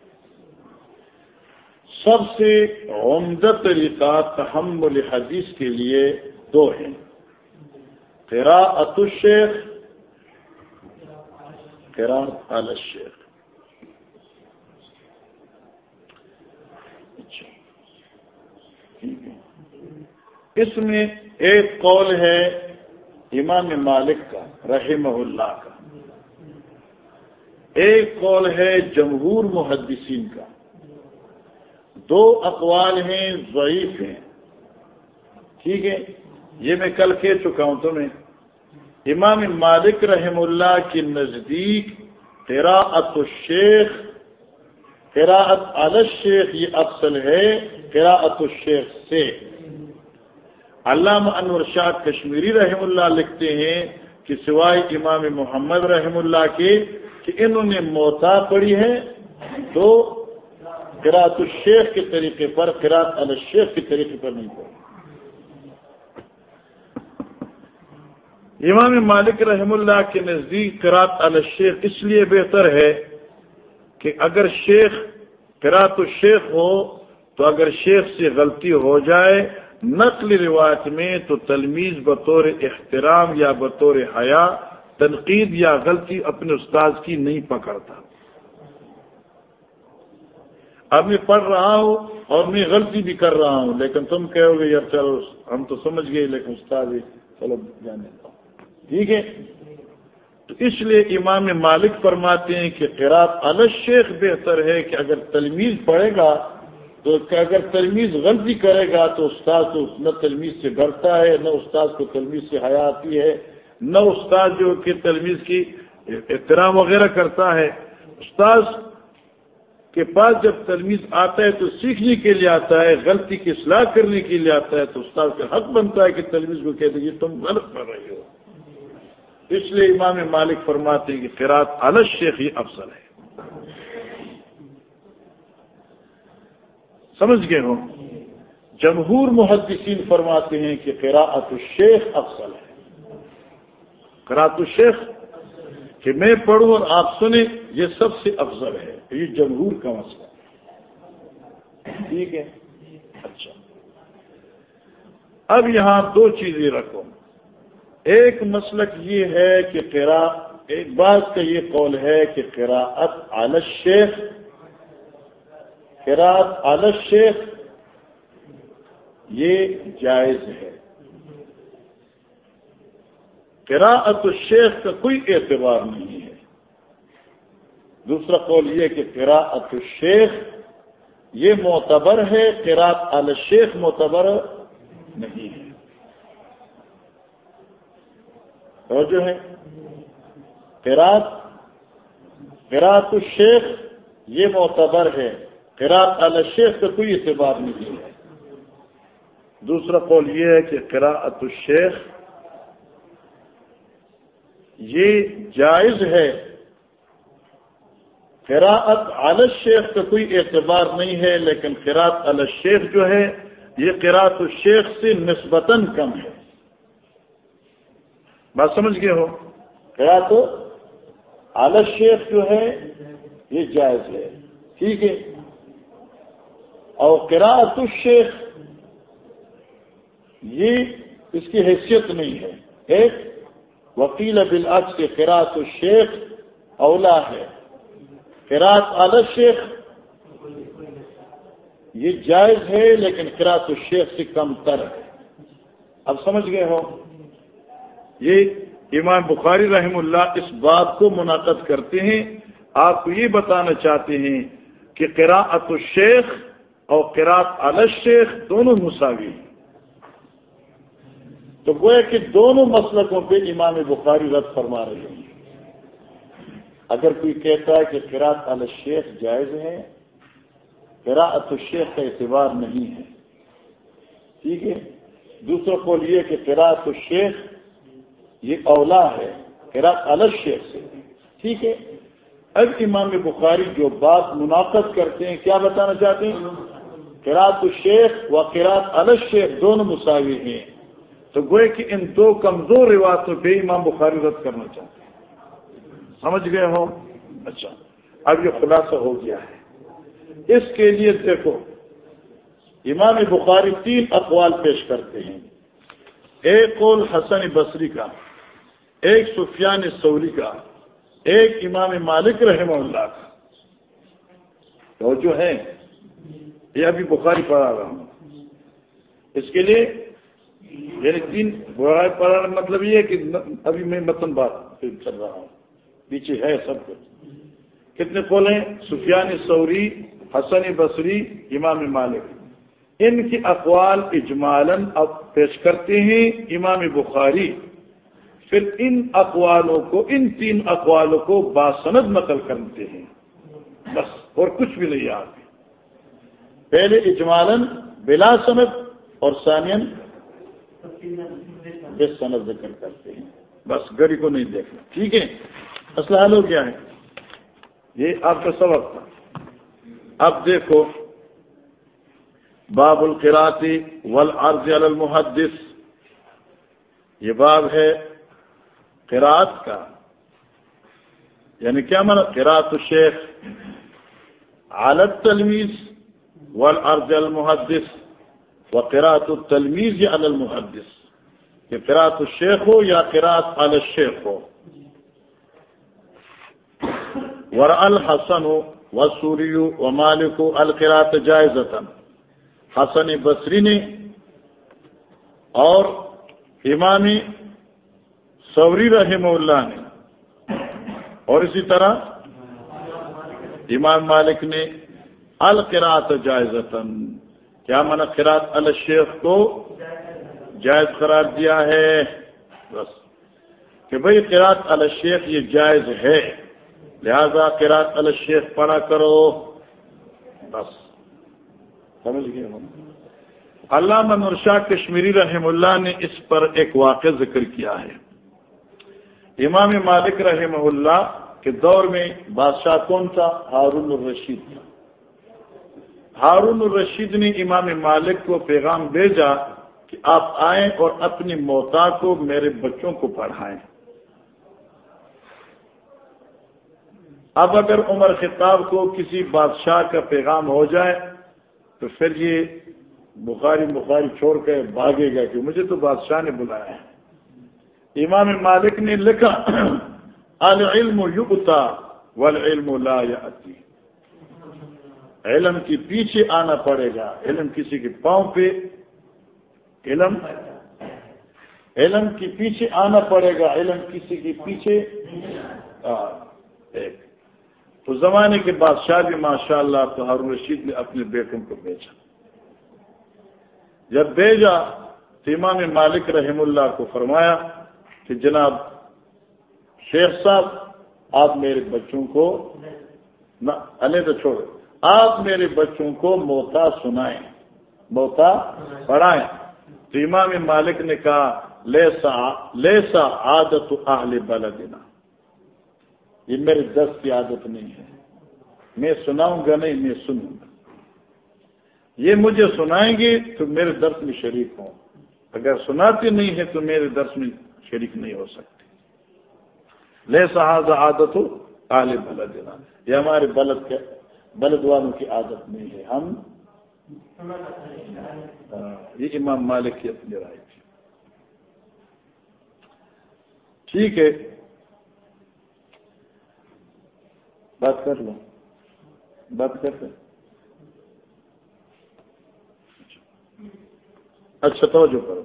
S1: سب سے عمدہ طریقہ تحمل حدیث کے لیے دو ہیں۔ تیرا الشیخ تیرا الشیخ۔ اچھا ٹھیک ہے اس میں ایک قول ہے امام مالک کا، رحمہ اللہ کا۔ ایک قول ہے جمہور محدثین کا۔ دو اقوال ہیں، ضعیف ہیں۔ ٹھیک ہے؟ یہ میں کل کہہ چکا ہوں تمہیں۔ امام مالک رحم اللہ کے نزدیک قراءت الشیخ، قراءت علی الشیخ یہ افسل ہے، قراءت الشیخ سے۔ علامہ انور شاہ کشمیری رحم اللہ لکھتے ہیں کہ سوائے امام محمد رحم اللہ کے کہ انہوں نے موتا پڑھی ہے تو قرات الشیخ کے طریقے پر، قرات الشیخ کے طریقے پر نہیں پڑھی امام مالک رحم اللہ کے نزدیک قرات الشیخ اس لیے بہتر ہے کہ اگر شیخ قرات الشیخ ہو تو اگر شیخ سے غلطی ہو جائے نقل روایت میں تو تلمیز بطور احترام یا بطور حیا، تنقید یا غلطی اپنے استاد کی نہیں پکڑتا۔ اب میں پڑھ رہا ہوں اور میں غلطی بھی کر رہا ہوں، لیکن تم کہو گے، یار چلو، ہم تو سمجھ گئے، لیکن استاد چلو جانے ٹھیک ہے؟ تو اس لیے امام مالک فرماتے ہیں کہ قرات الشیخ بہتر ہے کہ اگر تلمیز پڑھے گا، تو اگر تلمیز غلطی کرے گا، تو استاد تو نہ تلمیز سے ڈرتا ہے، نہ استاد کو تلمیز سے حیا آتی ہے، نہ استاد جو کہ تلمیز کی احترام وغیرہ کرتا ہے۔ استاد کے پاس جب تلمیز آتا ہے تو سیکھنے کے لیے آتا ہے، غلطی کی اصلاح کرنے کے لیے آتا ہے تو استاد کا حق بنتا ہے کہ تلمیز کو کہہ دیجیے تم غلط کر رہے ہو۔ اس لیے امام مالک فرماتے ہیں کہ فراط الش شیخ ہی افضل ہے۔ سمجھ گئے ہو؟ جمہور محدثین فرماتے ہیں کہ قراءت الشیخ افضل ہے۔ قراءت الشیخ کہ میں پڑھوں اور آپ سنیں، یہ سب سے افضل ہے، یہ جمہور کا مسئلہ ٹھیک ہے؟ اچھا۔ اب یہاں دو چیزیں رکھو۔ ایک مسلک یہ ہے کہ قرا ایک بات کا یہ قول ہے کہ قراءت علی شیخ قراءت علی شیخ یہ جائز ہے۔ قراءت الشیخ کا کوئی اعتبار نہیں ہے۔ دوسرا قول یہ کہ قراءت الشیخ، یہ معتبر ہے، قراءت الشیخ معتبر نہیں ہے۔ اور جو ہے۔ قراءت قراءت الشیخ یہ معتبر ہے۔ قراءت الشیخ کا کوئی اعتبار نہیں ہے۔ دوسرا قول یہ ہے کہ قراءت الشیخ یہ جائز ہے۔ قراءت علی الشیخ کا کوئی اعتبار نہیں ہے، لیکن قراءت علی الشیخ جو ہے، یہ قراءت الشیخ سے نسبتاً کم ہے۔ بات سمجھ گئے ہو؟ قراءت علی الشیخ جو ہے، یہ جائز ہے۔ ٹھیک ہے۔ اور قراءت الشیخ، یہ اس کی حیثیت نہیں ہے۔ ایک وکیل بالعکس کے قراءت الشیخ، اولا ہے۔ قرات اعلی شیخ۔ یہ جائز ہے لیکن قرات الشیخ سے کم تر ہے۔ اب سمجھ گئے ہو؟ یہ امام بخاری رحم اللہ اس بات کو منعقد کرتے ہیں۔ آپ کو یہ بتانا چاہتے ہیں کہ قراءت الشیخ اور قرات علی شیخ دونوں مساوی ہیں۔ تو گویا کہ دونوں مسلکوں پہ امام بخاری رد فرما رہے ہیں اگر کوئی کہتا ہے کہ قرات الشیخ جائز ہے قراءت الشیخ کا اعتبار نہیں ہے۔ ٹھیک ہے؟ دوسرا قول یہ کہ قراءت الشیخ یہ اولا ہے قراءت الشیخ سے۔ ٹھیک ہے؟ اب امام بخاری جو بات منعقد کرتے ہیں، کیا بتانا چاہتے ہیں؟ قراءت الشیخ و قراءت الشیخ دونوں مساوی ہیں۔ تو گوئے کہ ان دو کمزور روایتوں پہ امام بخاری رد کرنا چاہتے ہیں۔ سمجھ گئے ہو؟ اچھا اب یہ خلاصہ ہو گیا ہے۔ اس کے لیے دیکھو، امام بخاری تین اقوال پیش کرتے ہیں۔ ایک قول حسن بصری کا، ایک سفیان سوری کا، ایک امام مالک رحم اللہ کا۔ تو جو ہے؟ یہ ابھی بخاری پڑھا رہا ہوں۔ اس کے لیے یعنی تین بخاری پڑھا مطلب یہ ہے کہ ابھی میں متن بات چل رہا ہوں۔ پیچھے ہے سب کچھ۔ کتنے قول ہیں؟ سفیان سوری حسن بصری، امام مالک۔ ان کی اقوال اجمالن اب پیش کرتے ہیں امام بخاری۔ پھر ان اقوالوں کو، ان تین اقوالوں کو باسند نقل کرتے ہیں۔ بس، اور کچھ بھی نہیں آتے پہلے اجمالن بلا سند اور ثانین بے سند ذکر کرتے ہیں۔ بس گڑی کو نہیں دیکھنا۔ ٹھیک ہے؟ مسئلہ حل ہو گیا ہے۔ یہ آپ کا سبق تھا۔ اب دیکھو۔ باب القراتی ول عرض المحدث۔ یہ باب ہے قرات کا۔ یعنی کیا مانا؟ قرات الشیخ عالت تلمیز ول عرض المحدث۔ و قرات التلمیز یا المحدث. کہ قرات الشیخ ہو یا قرات الشیخ ہو. ور الحسن و سوری و مالک القرات جائز حسن بصری نے اور امامی سوری رحم اللہ نے اور اسی طرح امام مالک نے القرات جائزتن کیا من قرات الشیخ کو جائز قرار دیا ہے؟ بس. کہ بھائی قرات الشیخ یہ جائز ہے، لہذا قرات الشیخ پڑھا کرو۔ بس. سمجھ گئے ہم؟ علامہ نرشا کشمیری رحم اللہ نے اس پر ایک واقع ذکر کیا ہے۔ امام مالک رحمہ اللہ کے دور میں بادشاہ کون تھا؟ ہارون الرشید تھا۔ ہارون الرشید نے امام مالک کو پیغام بھیجا کہ آپ آئیں اور اپنی موتا کو میرے بچوں کو پڑھائیں۔ اب اگر عمر خطاب کو کسی بادشاہ کا پیغام ہو جائے تو پھر یہ بخاری بخاری چھوڑ کے بھاگے گا کہ مجھے تو بادشاہ نے بلایا ہے۔ امام مالک نے لکھا، العلم یقتا والعلم لا یاتی علم کے پیچھے آنا پڑے گا۔ علم کسی کے پاؤں پہ، علم علم کے پیچھے آنا پڑے گا۔ علم کسی کے پیچھے ایک۔ تو زمانے کے بادشاہ بھی ماشاء اللہ تو ہارون رشید نے اپنے بیٹوں کو بیچا جب بھیجا تو امام مالک رحم اللہ کو فرمایا کہ جناب شیخ صاحب، آپ میرے بچوں کو تو چھوڑ آپ میرے بچوں کو موتا سنائیں، موتا پڑھائیں۔ تو امام مالک نے کہا، لیسا لیسا عادت اہل بلدنا۔ یہ میرے دس کی عادت نہیں ہے۔ میں سناؤں گا نہیں، میں سنوں گا۔ یہ مجھے سنائیں گے تو میرے درس میں شریک ہوں۔ اگر سناتے نہیں ہیں تو میرے درس میں شریک نہیں ہو سکتے لے سہاز عادت ہو آل بلد یہ ہمارے بلد کے بلد والوں کی عادت نہیں ہے۔ ہم یہ امام مالک کی اپنی رائے تھی۔ ٹھیک ہے۔ بات کر لوں بات کرتے اچھا توجہ کرو۔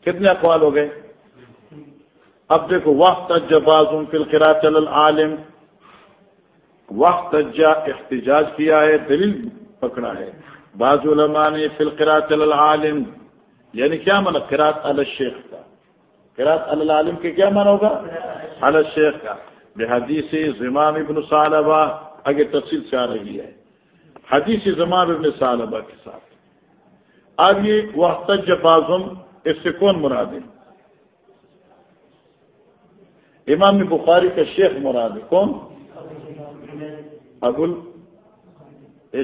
S1: کتنے اقوال ہو گئے؟ اب دیکھو، وقت جباز فل قرا چل عالم وقت جا احتجاج کیا ہے، دلیل پکڑا ہے۔ بعض علماء نے فل قرا چل عالم یعنی کیا مانا قرات الشیخ کا؟ قرات العالم کے کیا مانا ہوگا؟ الشیخ کا۔ بے حدیث زمام ابن صالبہ آگے تفصیل سے آ رہی ہے۔ حدیث زمام ابن صالبہ کے ساتھ۔ اب یہ وقت بازم اس سے کون مراد ہے؟ امام بخاری کا شیخ مراد ہے۔ کون؟ ابل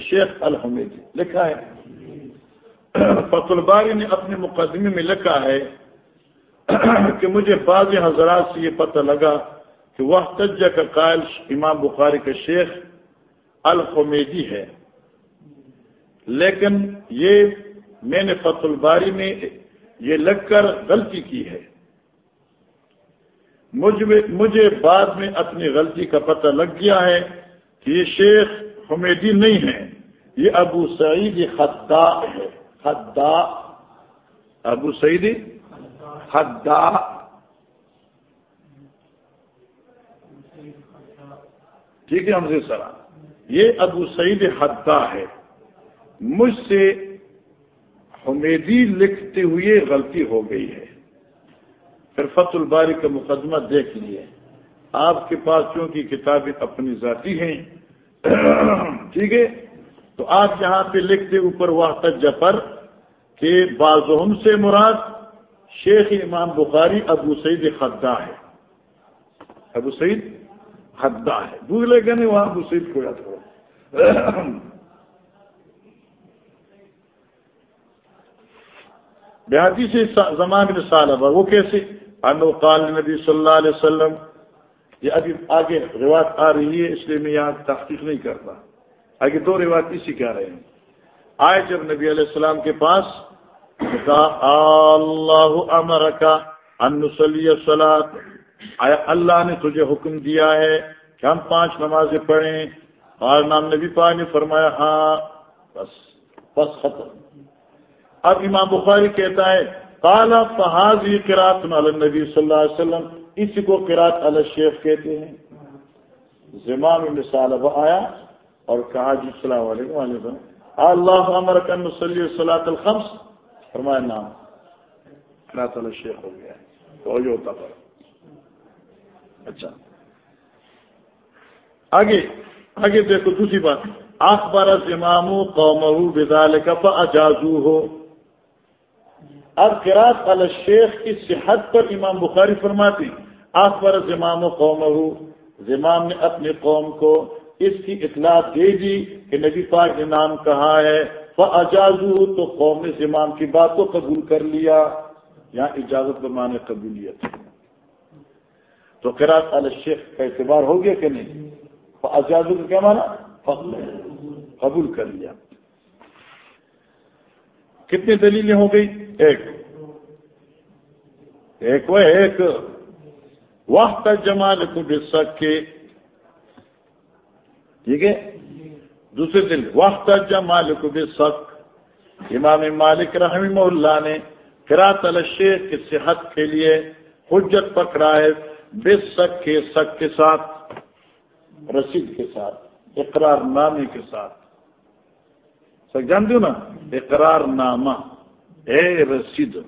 S1: شیخ الحمید لکھا ہے۔ فت الباری نے اپنے مقدمے میں لکھا ہے کہ مجھے بعض حضرات سے یہ پتہ لگا کہ وہ تجہ کا قائل امام بخاری کا شیخ الحمیدی ہے۔ لیکن یہ میں نے فت الباری میں یہ لگ کر غلطی کی ہے۔ مجھے بعد میں اپنی غلطی کا پتہ لگ گیا ہے۔ یہ شیخ حمیدی نہیں ہے یہ ابو سعید خدا ہے۔ خدا ابو سعید خدا ٹھیک ہے ہم سے سرا یہ ابو سعید حدا ہے۔ مجھ سے امیدی لکھتے ہوئے غلطی ہو گئی ہے۔ پھر فت الباری کا مقدمہ دیکھ لیے۔ آپ کے پاس چونکہ کتابیں اپنی ذاتی ہیں ٹھیک ہے؟ تو آپ یہاں پہ لکھتے اوپر واقع پر کہ بازوم سے مراد شیخ امام بخاری ابو سعید خدا ہے۔ ابو سعید خدا ہے۔ بھولے گا نہیں، وہاں ابو سعید کو یاد کرو۔ بحادی سے زمان میں سال وہ کیسے؟ انو قال نبی صلی اللہ علیہ وسلم یہ ابھی آگے روایت آ رہی ہے، اس لیے میں یہاں تحقیق نہیں کرتا آگے دو روایت اسی کہہ رہے ہیں۔ آئے جب نبی علیہ السلام کے پاس اللہ امر کا انسلی سلاد آیا اللہ نے تجھے حکم دیا ہے کہ ہم پانچ نمازیں پڑھیں۔ اور نام نبی پا نے فرمایا ہاں بس بس ختم۔ اب امام بخاری کہتا ہے کالا فہاز یہ قرات نبی صلی اللہ علیہ وسلم۔ اسی کو قرات الشیخ کہتے ہیں۔ زمام مثال اب آیا اور کہا جی السلام علیکم علیکم اللہ۔ عمر کا مسلی صلاح الخمس۔ فرمایا نام قرات الشیخ ہو گیا۔ تو جو ہوتا پر اچھا۔ آگے آگے دیکھو دوسری بات۔ اخبار زمام قوم بدال کا اجازو ہو اب قرات الشیخ کی صحت پر امام بخاری فرماتی اخبار زمام و قوم زمام نے اپنی قوم کو اس کی اطلاع دے دی کہ نبی پاک نے نام کہا ہے اجازو تو قوم نے زمام کی بات کو قبول کر لیا۔ یہاں اجازت بمانے قبولیت۔ تو قرات الشیخ کا اعتبار ہو گیا کہ نہیں؟ اجازو کا کیا مانا قبول کر لیا۔ کتنی دلیلیں ہو گئی؟ ایک۔ ایک وہ ایک۔ وقت جمال کو بے سک کے ٹھیک ہے؟ دوسرے دن، وقت جمال کو بے امام مالک رحم اللہ نے فراط الشیخ کی صحت کے لیے حجت پکڑا ہے بے سک کے سک کے ساتھ، رسید کے ساتھ، اقرار نامے کے ساتھ۔ سر جانتے ہو نا؟ اقرار نامہ۔ اے رسید۔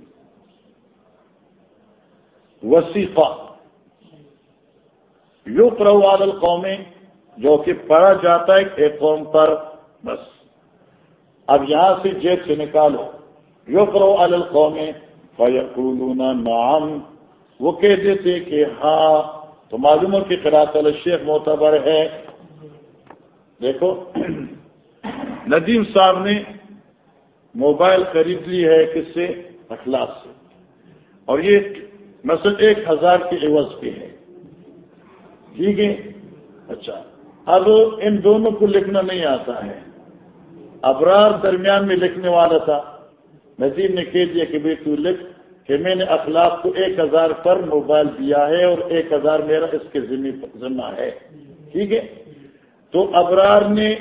S1: وسیقہ یو پرواد القومی جو کہ پڑھا جاتا ہے ایک قوم پر، بس۔ اب یہاں سے جیب سے نکالو۔ یو پرو القومی فیقولون نام وہ کہتے تھے کہ ہاں تو معلوم ہو کہ قرات الشیخ معتبر ہے۔ دیکھو، ندیم صاحب نے موبائل خرید لی ہے کس سے؟ اخلاق سے۔ اور یہ مثلا ایک ہزار کے عوض پہ ہے۔ ٹھیک ہے؟ اچھا۔ اب ان دونوں کو لکھنا نہیں آتا ہے۔ ابرار درمیان میں لکھنے والا تھا۔ ندیم نے کہہ دیا کہ بھائی تو لکھ کہ میں نے اخلاق کو ایک ہزار پر موبائل دیا ہے اور ایک ہزار میرا اس کے ذمہ ہے۔ ٹھیک ہے؟ تو ابرار نے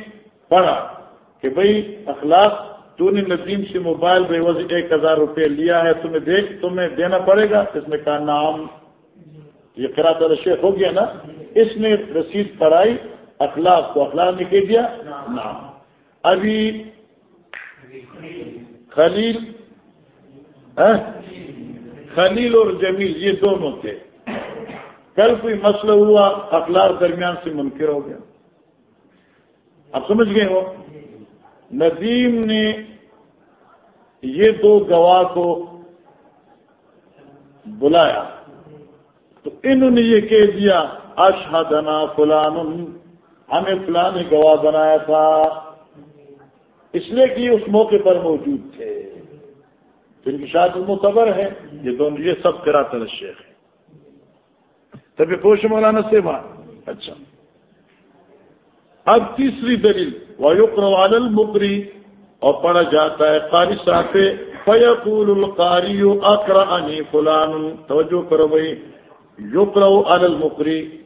S1: پڑھا کہ بھائی اخلاق تو نے ندیم سے موبائل بے وزی ایک ہزار روپے لیا ہے، تمہیں دیکھ تمہیں دینا پڑے گا؟ اس نے کہا نام یہ قرات شیخ ہو گیا نا، اس نے رسید پڑھائی، اخلاق کو اخلاق نے کہہ دیا نام ابھی خلیل ہاں؟ خلیل اور جمیل یہ دونوں تھے۔ کل کوئی مسئلہ ہوا، اخلاق درمیان سے منکر ہو گیا۔ آپ سمجھ گئے ہو؟ ندیم نے یہ دو گواہ کو بلایا۔ تو انہوں نے یہ کہہ دیا، اشہدنا فلان ہمیں فلان گواہ بنایا تھا۔ اس لیے کہ اس موقع پر موجود تھے۔ پھر کی شاید معتبر ہے یہ دونوں، یہ سب کرا شیخ ہے تبھی پوش مولانا سے بات اچھا۔ اب تیسری دلیل ویقر المقری اور پڑھا جاتا ہے قاری صاحب فیقول القاری اکرا فلان۔ توجہ کرو بھائی یقر المقری،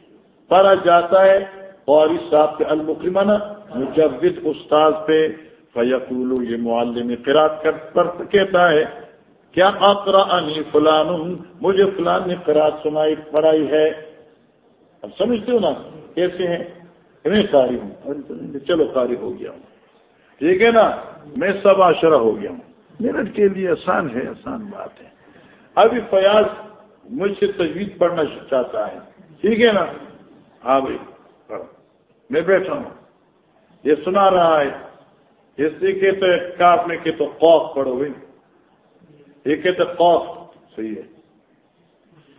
S1: پڑھا جاتا ہے قاری صاحب کے المقری مانا مجبد استاذ پہ، فیقول یہ معلم قرات کر کہتا ہے، کیا اکرا انی فلان مجھے فلان نے قرات سنائی، پڑھائی ہے؟ اب سمجھتے ہو نا، کیسے ہیں؟ میں قاری ہوں۔ چلو قاری ہو گیا۔ ہوں ٹھیک ہے نا؟ میں سب آشرا ہو گیا ہوں۔ میرٹ کے لیے آسان ہے، آسان بات ہے۔ ابھی فیاض مجھ سے تجویز پڑھنا چاہتا ہے۔ ٹھیک ہے نا؟ ہاں بھائی، پڑھو۔ میں بیٹھا ہوں۔ یہ سنا رہا ہے۔ اس لیے کہتے کاف میں کہ تو خوف پڑھو بھائی۔ یہ کہتے خوف صحیح ہے۔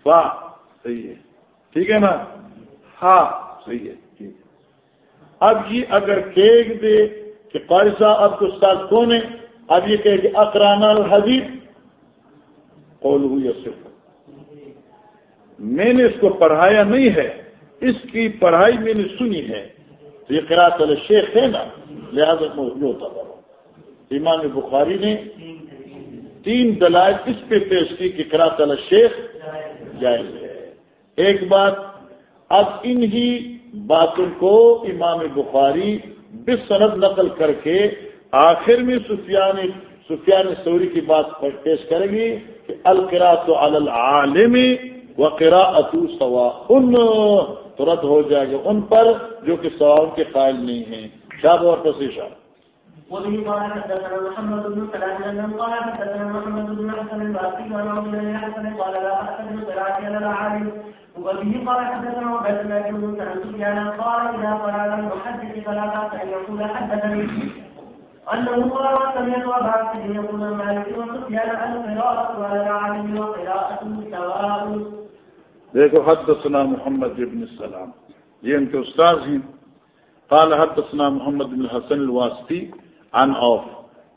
S1: واہ صحیح ہے۔ ٹھیک ہے نا؟ ہاں صحیح ہے۔ ٹھیک اب یہ اگر کہہ دے کہ قاری صاحب، اب تو استاد کون ہے اب یہ کہ اقران الحبیب قول ہوئی صرف میں نے اس کو پڑھایا نہیں ہے، اس کی پڑھائی میں نے سنی ہے۔ تو یہ قرات الشیخ ہے نا، لہٰذا ہوتا امام بخاری نے تین دلائل اس پہ پیش کی کہ قرات الشیخ جائز ہے۔ ایک بات، اب انہی باتوں کو امام بخاری بسند نقل کر کے آخر میں سفیان سفیان سوری کی بات پیش کریں گے کہ القرا تو العالم وہ کرا اتو سوا ان ترت ہو جائے گا ان پر جو کہ سواؤں کے قائل نہیں ہیں۔ شاد اور پسیشا
S2: وبه قال حدثنا محمد بن سلام قال حدثنا محمد بن حسن الباقي عن حسن قال لا احسن على العالم وبه قال حدثنا عبد الله بن قال اذا قال المحدث فلا باس ان يقول حدثني۔ قال سمعت سعيد يقول مالك وسفيان على العالم سواء
S1: دیکھو، حدثنا محمد بن السلام یہ ان کے استاد ہیں. قال حدثنا محمد بن حسن الواسطی عن اوف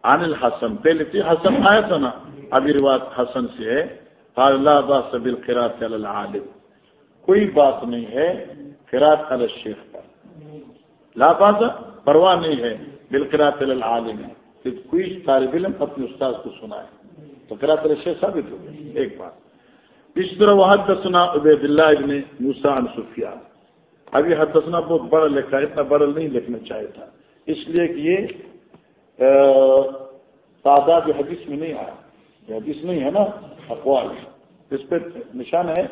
S1: عن الحسن. پہلے تھی حسن آیا تھا نا؟ ابھی روایت حسن سے ہے. قال لا باس بالقراءة على العالم. کوئی بات نہیں ہے قراءت علی الشیخ پر. لا باس پرواہ نہیں ہے بالقراءة على العالم. کہ کوئی طالب علم اپنے استاد کو سنائے. تو قراءت علی الشیخ ثابت ہو گئی. ایک بات. اس طرح وہ حدثنا عبید اللہ ابن موسیٰ عن سفیان۔ ابھی حدثنا بہت بڑا لکھا ہے، اتنا بڑا نہیں لکھنا چاہیے تھا۔ اس لیے کہ یہ تعداد حدیث میں نہیں آیا۔ یہ حدیث نہیں ہے نا، اقوال۔ اس پہ نشان ہے۔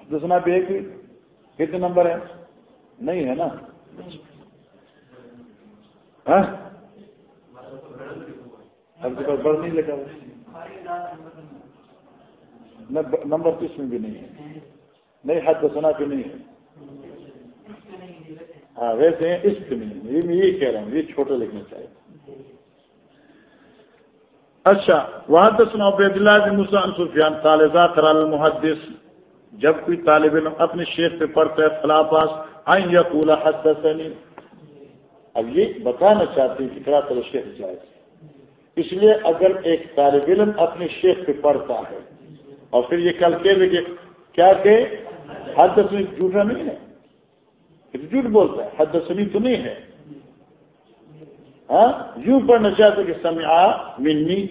S1: حدثنا بھی ایک کتنے نمبر ہے نہیں ہے نا۔ ہاں؟ کے پاس بڑھ نہیں لکھا۔ ہوا نمبر کس میں بھی نہیں ہے۔ نہیں حد سنا بھی نہیں ہے۔ ہاں ویسے ہیں اس کے نہیں یہ میں یہی کہہ رہا ہوں، یہ چھوٹا لکھنا چاہیے۔ اچھا وہاں تو سنا عبید اللہ مسلم سفیان طالبہ کرال المحدث جب کوئی طالب علم اپنے شیخ پہ پڑھتا ہے، فلاں پاس آئیں یا پولا حد اب یہ بتانا چاہتے ہیں کہ کرا تو شیخ جائے اس لیے اگر ایک طالب علم اپنے شیخ پہ پڑھتا ہے اور پھر یہ کل کہ کیا کہ حد جھوٹا نہیں ہے۔ جھوٹ بولتا ہے۔ حد سنی تو نہیں ہے۔ ہاں؟ یوں پڑھنا چاہتے کہ سمع منی۔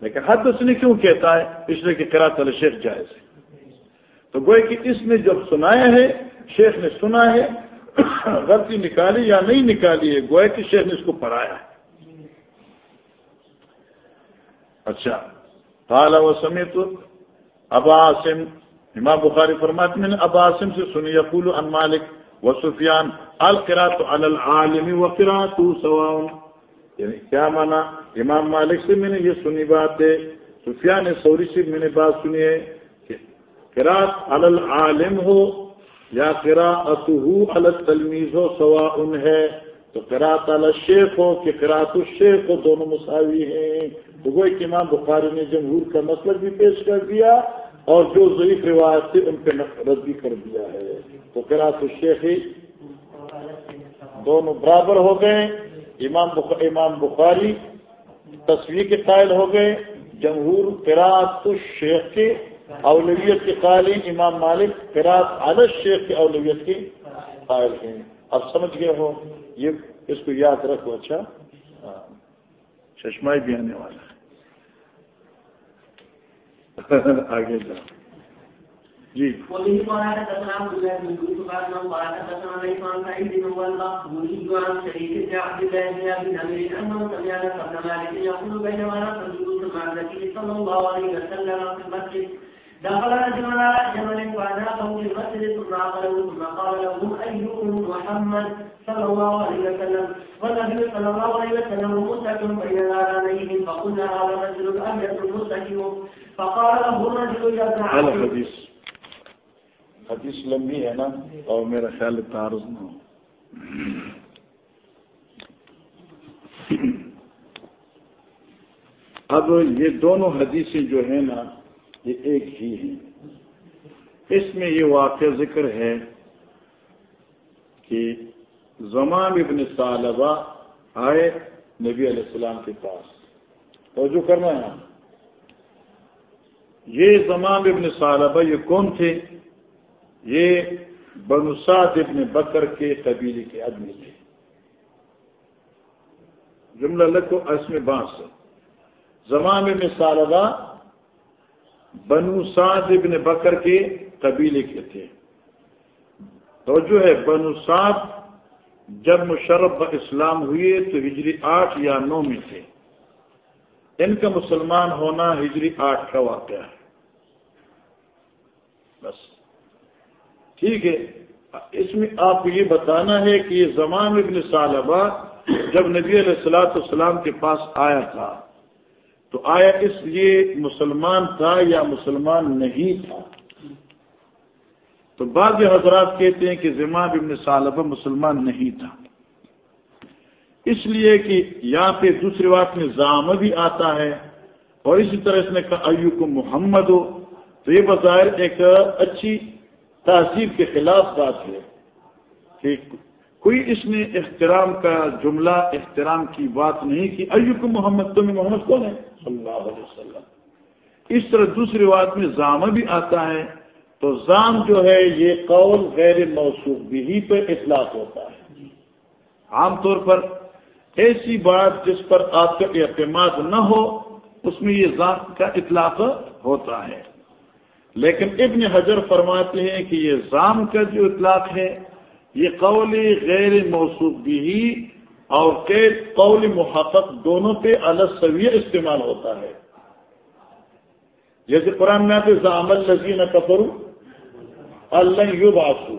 S1: لیکن حد سنی کیوں کہتا ہے؟ اس لیے کہ کرا تل شیخ جائز ہے۔ تو گوئے کہ اس نے جب سنایا ہے، شیخ نے سنا ہے، غلطی نکالی یا نہیں نکالی ہے، گوئے کہ شیخ نے اس کو پڑھایا ہے۔ اچھا۔ قال و سمیت ابا عاصم، امام بخاری فرماتے میں نے ابا عاصم سے سنی، یقول ان مالک و سفیان القرات علی العالم و قرات سواء۔ یعنی کیا مانا؟ امام مالک سے میں نے یہ سنی بات ہے، سفیان سوری سے میں نے بات سنی ہے قرات علی العالم ہو یا قراءته علی التلمیذ ہو، سواء ہے۔ تو قرات علی الشیخ ہو کہ قرات الشیخ ہو، دونوں مساوی ہیں۔ تو وہ امام بخاری نے جمہور کا مسئلہ بھی پیش کر دیا اور جو ضعیف روایت تھے ان پہ رد بھی کر دیا ہے۔ تو قرات الشیخ دونوں برابر ہو گئے۔ امام امام بخاری تصویر کے قائل ہو گئے۔ جمہور قرات الشیخ کے اولویت کے قائل ہیں۔ امام مالک قرات عالت شیخ کے اولویت کے قائل ہیں۔ اب سمجھ گئے ہو۔ یہ اس کو یاد رکھو اچھا؟ ہاں۔ چشمائی بھی آنے والا ہے۔ آگے جا جی۔
S2: دخل رجل على جمل فأناقه في المسجد ثم عقله ثم قال له أيكم محمد صلى الله عليه وسلم والنبي صلى الله عليه وسلم مسكن بين الآذانين فقلنا هذا الرجل أبيض مسكن فقال له
S1: حدیث لمبی ہے نا اور میرا خیال تعارض نہ ہو اب یہ دونوں حدیثیں جو ہیں نا، یہ ایک ہی ہیں۔ اس میں یہ واقعہ ذکر ہے کہ زمان ابن صالبہ آئے نبی علیہ السلام کے پاس۔ توجہ کرنا ہے یہ زمان ابن صالبہ یہ کون تھے؟ یہ بنساد ابن بکر کے قبیلے کے آدمی تھے۔ جملہ لکھو، اس میں بانس زمان ابن صالبہ بنو سعد ابن بکر کے قبیلے کے تھے۔ تو جو ہے، بنو سعد جب مشرف اسلام ہوئے تو ہجری آٹھ یا نو میں تھے۔ ان کا مسلمان ہونا ہجری آٹھ کا واقعہ ہے۔ بس۔ ٹھیک ہے۔ اس میں آپ کو یہ بتانا ہے کہ یہ زمان ابن صالبہ جب نبی علیہ السلاۃ السلام کے پاس آیا تھا، تو آیا اس لیے مسلمان تھا یا مسلمان نہیں تھا؟ تو بعض حضرات کہتے ہیں کہ زمان ابن صالبہ مسلمان نہیں تھا۔ اس لیے کہ یہاں پہ دوسری بات میں زام بھی آتا ہے اور اسی طرح اس نے کہا ایو کو محمد ہو تو یہ بظاہر ایک اچھی تہذیب کے خلاف بات ہے کہ کوئی اس نے احترام کا جملہ، احترام کی بات نہیں کی۔ ایو کو محمد تمہیں محمد کون ہے صلی اللہ علیہ وسلم۔ اس طرح دوسری بات میں زام بھی آتا ہے، تو زام جو ہے، یہ قول غیر موصوف بھی پر اطلاق ہوتا ہے۔ عام طور پر ایسی بات جس پر آپ کا اعتماد نہ ہو، اس میں یہ ذات کا اطلاق ہوتا ہے۔ لیکن ابن حجر فرماتے ہیں کہ یہ زام کا جو اطلاق ہے، یہ قول غیر موصوف بھی اور قول محقق دونوں پہ الگ سویہ استعمال ہوتا ہے۔ جیسے قرآن میں آتے زام الزین کپرو اللہ یو باسو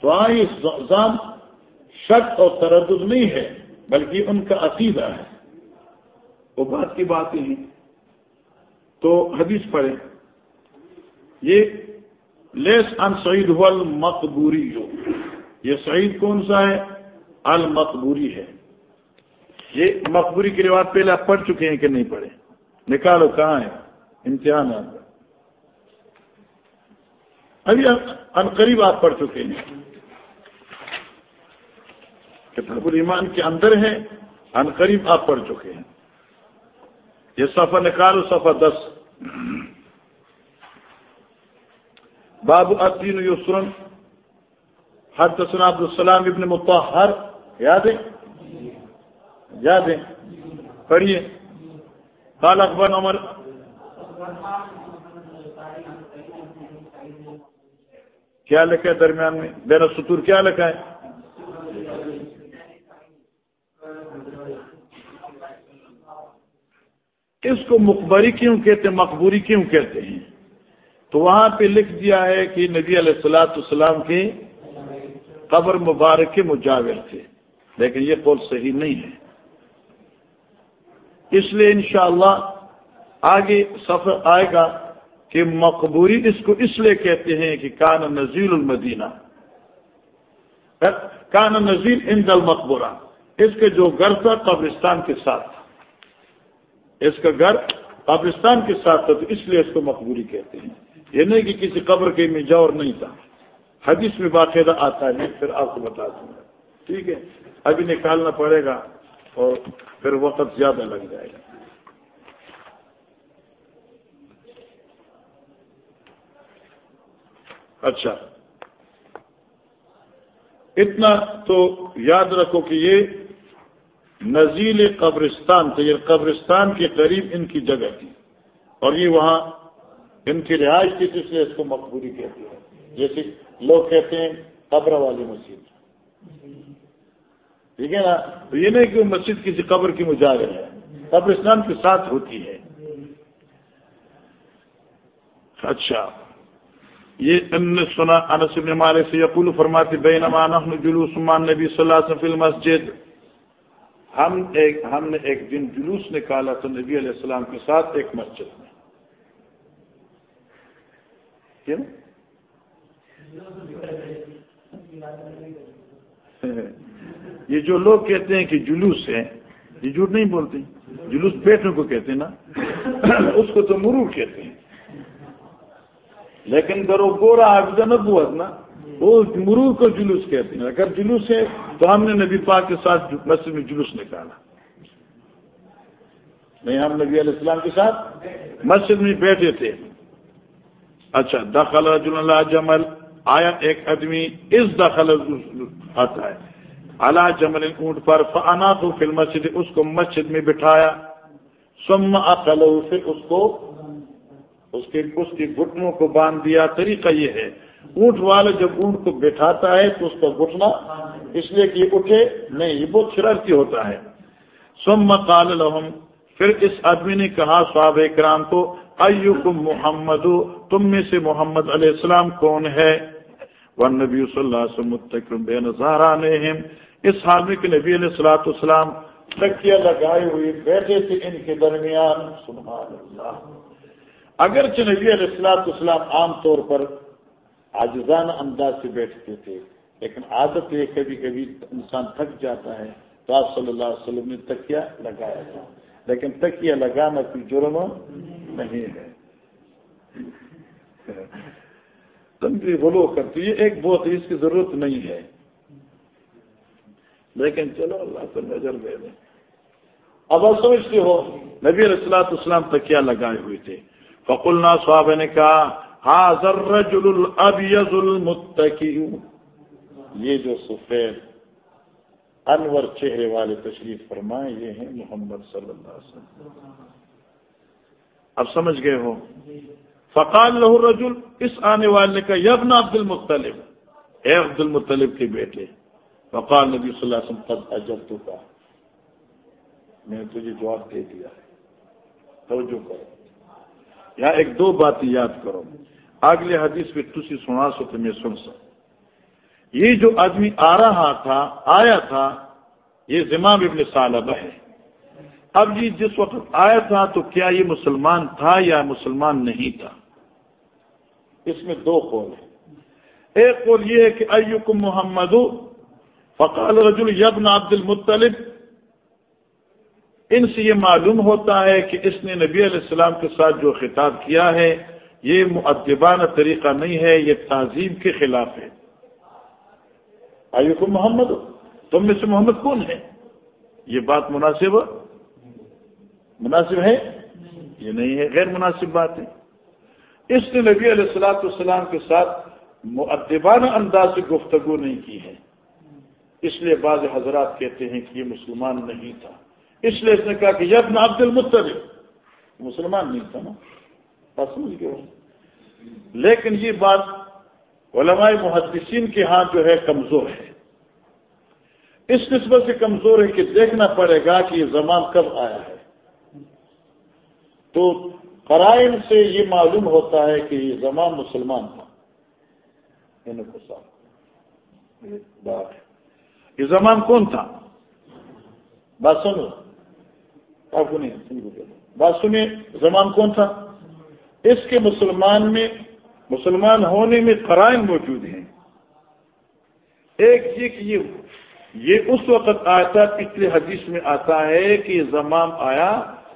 S1: تو ہاں یہ زام شک اور تردد نہیں ہے۔ بلکہ ان کا عقیدہ ہے۔ وہ بات کی باتیں ہیں تو حدیث پڑھیں۔ یہ لیس ان سعید ہو المقبوری۔ جو یہ سعید کون سا ہے؟ المقبوری ہے۔ یہ مقبوری کی روایت پہلے آپ پڑھ چکے ہیں کہ نہیں پڑھے نکالو کہاں ہے؟ امتحان ابھی ان قریب آپ پڑھ چکے ہیں۔ کتاب الایمان کے اندر ہے ان قریب آپ پڑھ چکے ہیں۔ یہ صفحہ نکالو صفحہ دس۔ باب الدین یسرن حد تسن عبد السلام ابن متحر یاد ہے؟ یاد ہے؟ پڑھیے۔ قال اخبار عمر۔ کیا لکھا ہے درمیان میں؟ بین سطور کیا لکھا ہے؟ اس کو مقبری کیوں کہتے ہیں؟ مقبوری کیوں کہتے ہیں؟ تو وہاں پہ لکھ دیا ہے کہ نبی علیہ السلاۃ السلام کی قبر مبارک کے مجاور تھے، لیکن یہ قول صحیح نہیں ہے۔ اس لیے انشاءاللہ آگے سفر آئے گا کہ مقبوری اس کو اس لیے کہتے ہیں کہ کان نذیر المدینہ، کان نذیر ان المقبورہ اس کے جو گھر تھا قبرستان کے ساتھ۔ تھا اس کا گھر قبرستان کے ساتھ تھا تو اس لیے اس کو مقبوری کہتے ہیں۔ یہ نہیں کہ کسی قبر کے میں جاؤ نہیں تھا۔ حدیث میں باقاعدہ آتا ہے، پھر آپ کو بتا دوں گا۔ ٹھیک ہے؟ ابھی نکالنا پڑے گا اور پھر وقت زیادہ لگ جائے گا۔ اچھا۔ اتنا تو یاد رکھو کہ یہ نزیل قبرستان تھا یہ یعنی قبرستان کے قریب ان کی جگہ تھی۔ اور یہ وہاں ان کی رہائش تھی، اس لیے اس کو مقبوری کہتی ہے جیسے لوگ کہتے ہیں قبر والی مسجد۔ ٹھیک ہے نا؟ تو یہ نہیں کہ وہ مسجد کسی قبر کی مجاگر ہے، قبرستان کے ساتھ ہوتی ہے۔ اچھا یہ ان نے سنا، انس بن مالک سے یقول فرماتی بینما نحن جلوس مان نبی صلی اللہ علیہ وسلم فی المسجد۔ ہم ایک ہم نے ایک دن جلوس نکالا تو نبی علیہ السلام کے ساتھ ایک مسجد میں۔ کیوں یہ جو لوگ کہتے ہیں کہ جلوس ہے، یہ جھوٹ نہیں بولتے۔ جلوس بیٹھنے کو کہتے ہیں نا۔ اس کو تو مرور کہتے ہیں۔ لیکن گرو گورا حافظ نبوت نا۔ وہ مرور کو جلوس کہتے ہیں۔ اگر جلوس ہے تو ہم نے نبی پاک کے ساتھ مسجد میں جلوس نکالا۔ نہیں، ہم نبی علیہ السلام کے ساتھ مسجد میں بیٹھے تھے۔ اچھا دخل رجل اللہ جمل۔ آیا ایک آدمی اس دخل آتا ہے۔ اللہ جمل اونٹ پر فانا تو پھر مسجد اس کو مسجد میں بٹھایا۔ سم اقل پھر اس کو، اس کے، اس کی گھٹنوں کو باندھ دیا۔ طریقہ یہ ہے۔ اونٹ والے جب اونٹ کو بٹھاتا ہے تو اس کا گھٹنا، اس لیے کہ یہ اٹھے، نہیں، یہ بہت شرارتی ہوتا ہے۔ سم قال لهم، پھر اس آدمی نے کہا صحاب کرام کو ایکم محمد، تم میں سے محمد علیہ السلام کون ہے؟ نبی صلی اللہ علیہ وسلم بے نظار اس حال میں کہ نبی علیہ السلاۃ السلام تکیا لگائے ہوئے بیٹھے تھے ان کے درمیان۔ سبحان اللہ۔ اگرچہ نبی علیہ السلاط اسلام عام طور پر آجزانہ انداز سے بیٹھتے تھے، لیکن عادت یہ کبھی کبھی انسان تھک جاتا ہے تو آپ صلی اللہ علیہ وسلم نے تکیا لگایا تھا۔ لیکن تکیا لگانا کوئی جرم نہیں ہے۔ تنگی بولو کرتی یہ ایک بہت اس کی ضرورت نہیں ہے۔ لیکن چلو، اللہ کو نظر دے دیں۔ اب آپ سمجھتے ہو، نبی علیہ اسلام تکیا لگائے ہوئے تھے۔ فقلنا صحابہ نے کہا حاضر رجل الابیض المتکی یہ جو سفید انور چہرے والے تشریف فرمائے، یہ ہیں محمد صلی اللہ علیہ وسلم۔ اب سمجھ گئے ہو؟ فقال له رجل اس آنے والے نے کہا یبن عبد المطلب۔ اے عبد المطلب کے بیٹے، فقال نبی صلی اللہ علیہ وسلم، قد اجبت کا میں نے تجھے جواب دے دیا ہے۔ توجہ کرو۔ یا ایک دو بات یاد کرو۔ اگلے حدیث پہ تھی سنا سو تو میں سن سکوں یہ جو آدمی آ رہا تھا، آیا تھا، یہ زمام ابن صالبہ ہے۔ اب یہ جس وقت آیا تھا تو کیا یہ مسلمان تھا یا مسلمان نہیں تھا؟ اس میں دو قول ہیں۔ ایک قول یہ ہے کہ ایکم محمد، فقال رجل یبن عبد المطلب ان سے یہ معلوم ہوتا ہے کہ اس نے نبی علیہ السلام کے ساتھ جو خطاب کیا ہے، یہ معدبانہ طریقہ نہیں ہے، یہ تعظیم کے خلاف ہے۔ آئیے کو محمد، تم میں سے محمد کون ہے؟ یہ بات مناسب مناسب ہے؟ یہ نہیں ہے، غیر مناسب بات ہے۔ اس نے نبی علیہ السلاۃ السلام کے ساتھ معدبانہ انداز سے گفتگو نہیں کی ہے۔ اس لیے بعض حضرات کہتے ہیں کہ یہ مسلمان نہیں تھا۔ اس لیے اس نے کہا کہ یب عبد المطلب مسلمان نہیں تھا نا۔ بات سمجھ گئے لیکن یہ بات علماء محدثین کے ہاں جو ہے کمزور ہے۔ اس نسبت سے کمزور ہے کہ دیکھنا پڑے گا کہ یہ زمان کب آیا ہے۔ تو قرائن سے یہ معلوم ہوتا ہے کہ یہ زمان مسلمان تھا۔ یہ زمان کون تھا؟ بات سنو آپ کو نہیں بات سنیے، زمان کون تھا؟ اس کے مسلمان میں، مسلمان ہونے میں قرائن موجود ہیں۔ ایک یہ کہ یہ اس وقت آیا تھا پچھلے حدیث میں آتا ہے کہ یہ زمان آیا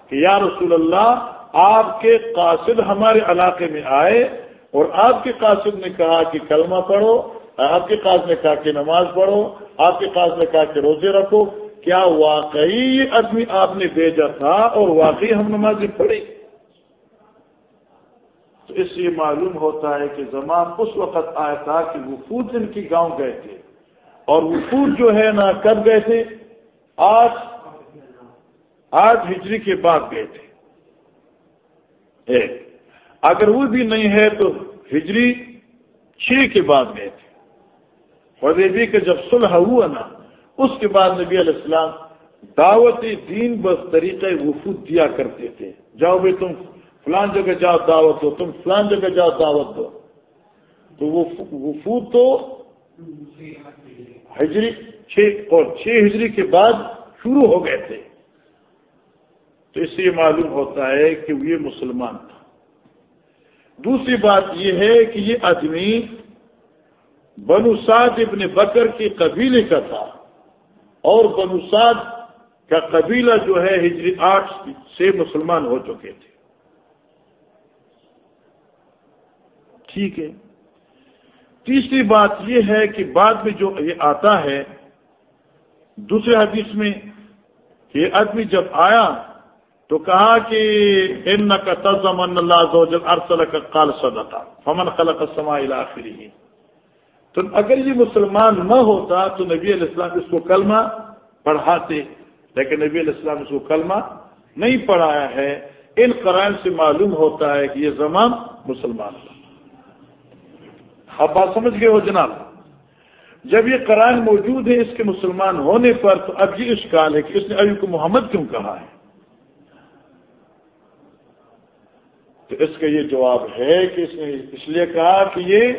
S1: کہ یا رسول اللہ، آپ کے قاصد ہمارے علاقے میں آئے اور آپ کے قاصد نے کہا کہ کلمہ پڑھو، آپ کے قاصد نے کہا کہ نماز پڑھو، آپ کے قاصد نے کہا کہ روزے رکھو۔ کیا واقعی یہ آدمی آپ نے بھیجا تھا اور واقعی ہم نمازیں پڑھی؟ تو اس سے معلوم ہوتا ہے کہ زمان اس وقت آیا تھا کہ وہ ان کی گاؤں گئے تھے۔ اور وہ جو ہے نا کب گئے تھے؟ آج آٹھ ہجری کے بعد گئے تھے۔ ایک، اگر وہ بھی نہیں ہے تو ہجری چھ کے بعد گئے تھے۔ اور کہ جب صلح ہوا نا اس کے بعد نبی علیہ السلام دعوت دین بس طریقہ وفود دیا کرتے تھے۔ جاؤ بھائی تم فلان جگہ جاؤ دعوت دو، تم فلان جگہ جاؤ دعوت دو۔ تو وہ وفود تو ہجری چھ، اور چھ ہجری کے بعد شروع ہو گئے تھے۔ تو اس سے یہ معلوم ہوتا ہے کہ یہ مسلمان تھا۔ دوسری بات یہ ہے کہ یہ آدمی بنو سعد ابن بکر کے قبیلے کا تھا۔ اور بنو سعد کا قبیلہ جو ہے ہجری آٹھ سے مسلمان ہو چکے تھے۔ ٹھیک ہے۔ تیسری بات یہ ہے کہ بعد میں جو یہ آتا ہے، دوسرے حدیث میں کہ یہ آدمی جب آیا تو کہا کہ ان کا تزمن اللہ ارسل کا کال سدا تھا فمن خلق سما آخری تو اگر یہ مسلمان نہ ہوتا تو نبی علیہ السلام اس کو کلمہ پڑھاتے، لیکن نبی علیہ السلام اس کو کلمہ نہیں پڑھایا ہے۔ ان قرائن سے معلوم ہوتا ہے کہ یہ زمان مسلمان تھا۔ اب بات سمجھ گئے ہو جناب؟ جب یہ قرآن موجود ہے اس کے مسلمان ہونے پر تو اب یہ اشکال ہے کہ اس نے ابھی کو محمد کیوں کہا ہے؟ تو اس کا یہ جواب ہے کہ اس نے اس لیے کہا کہ یہ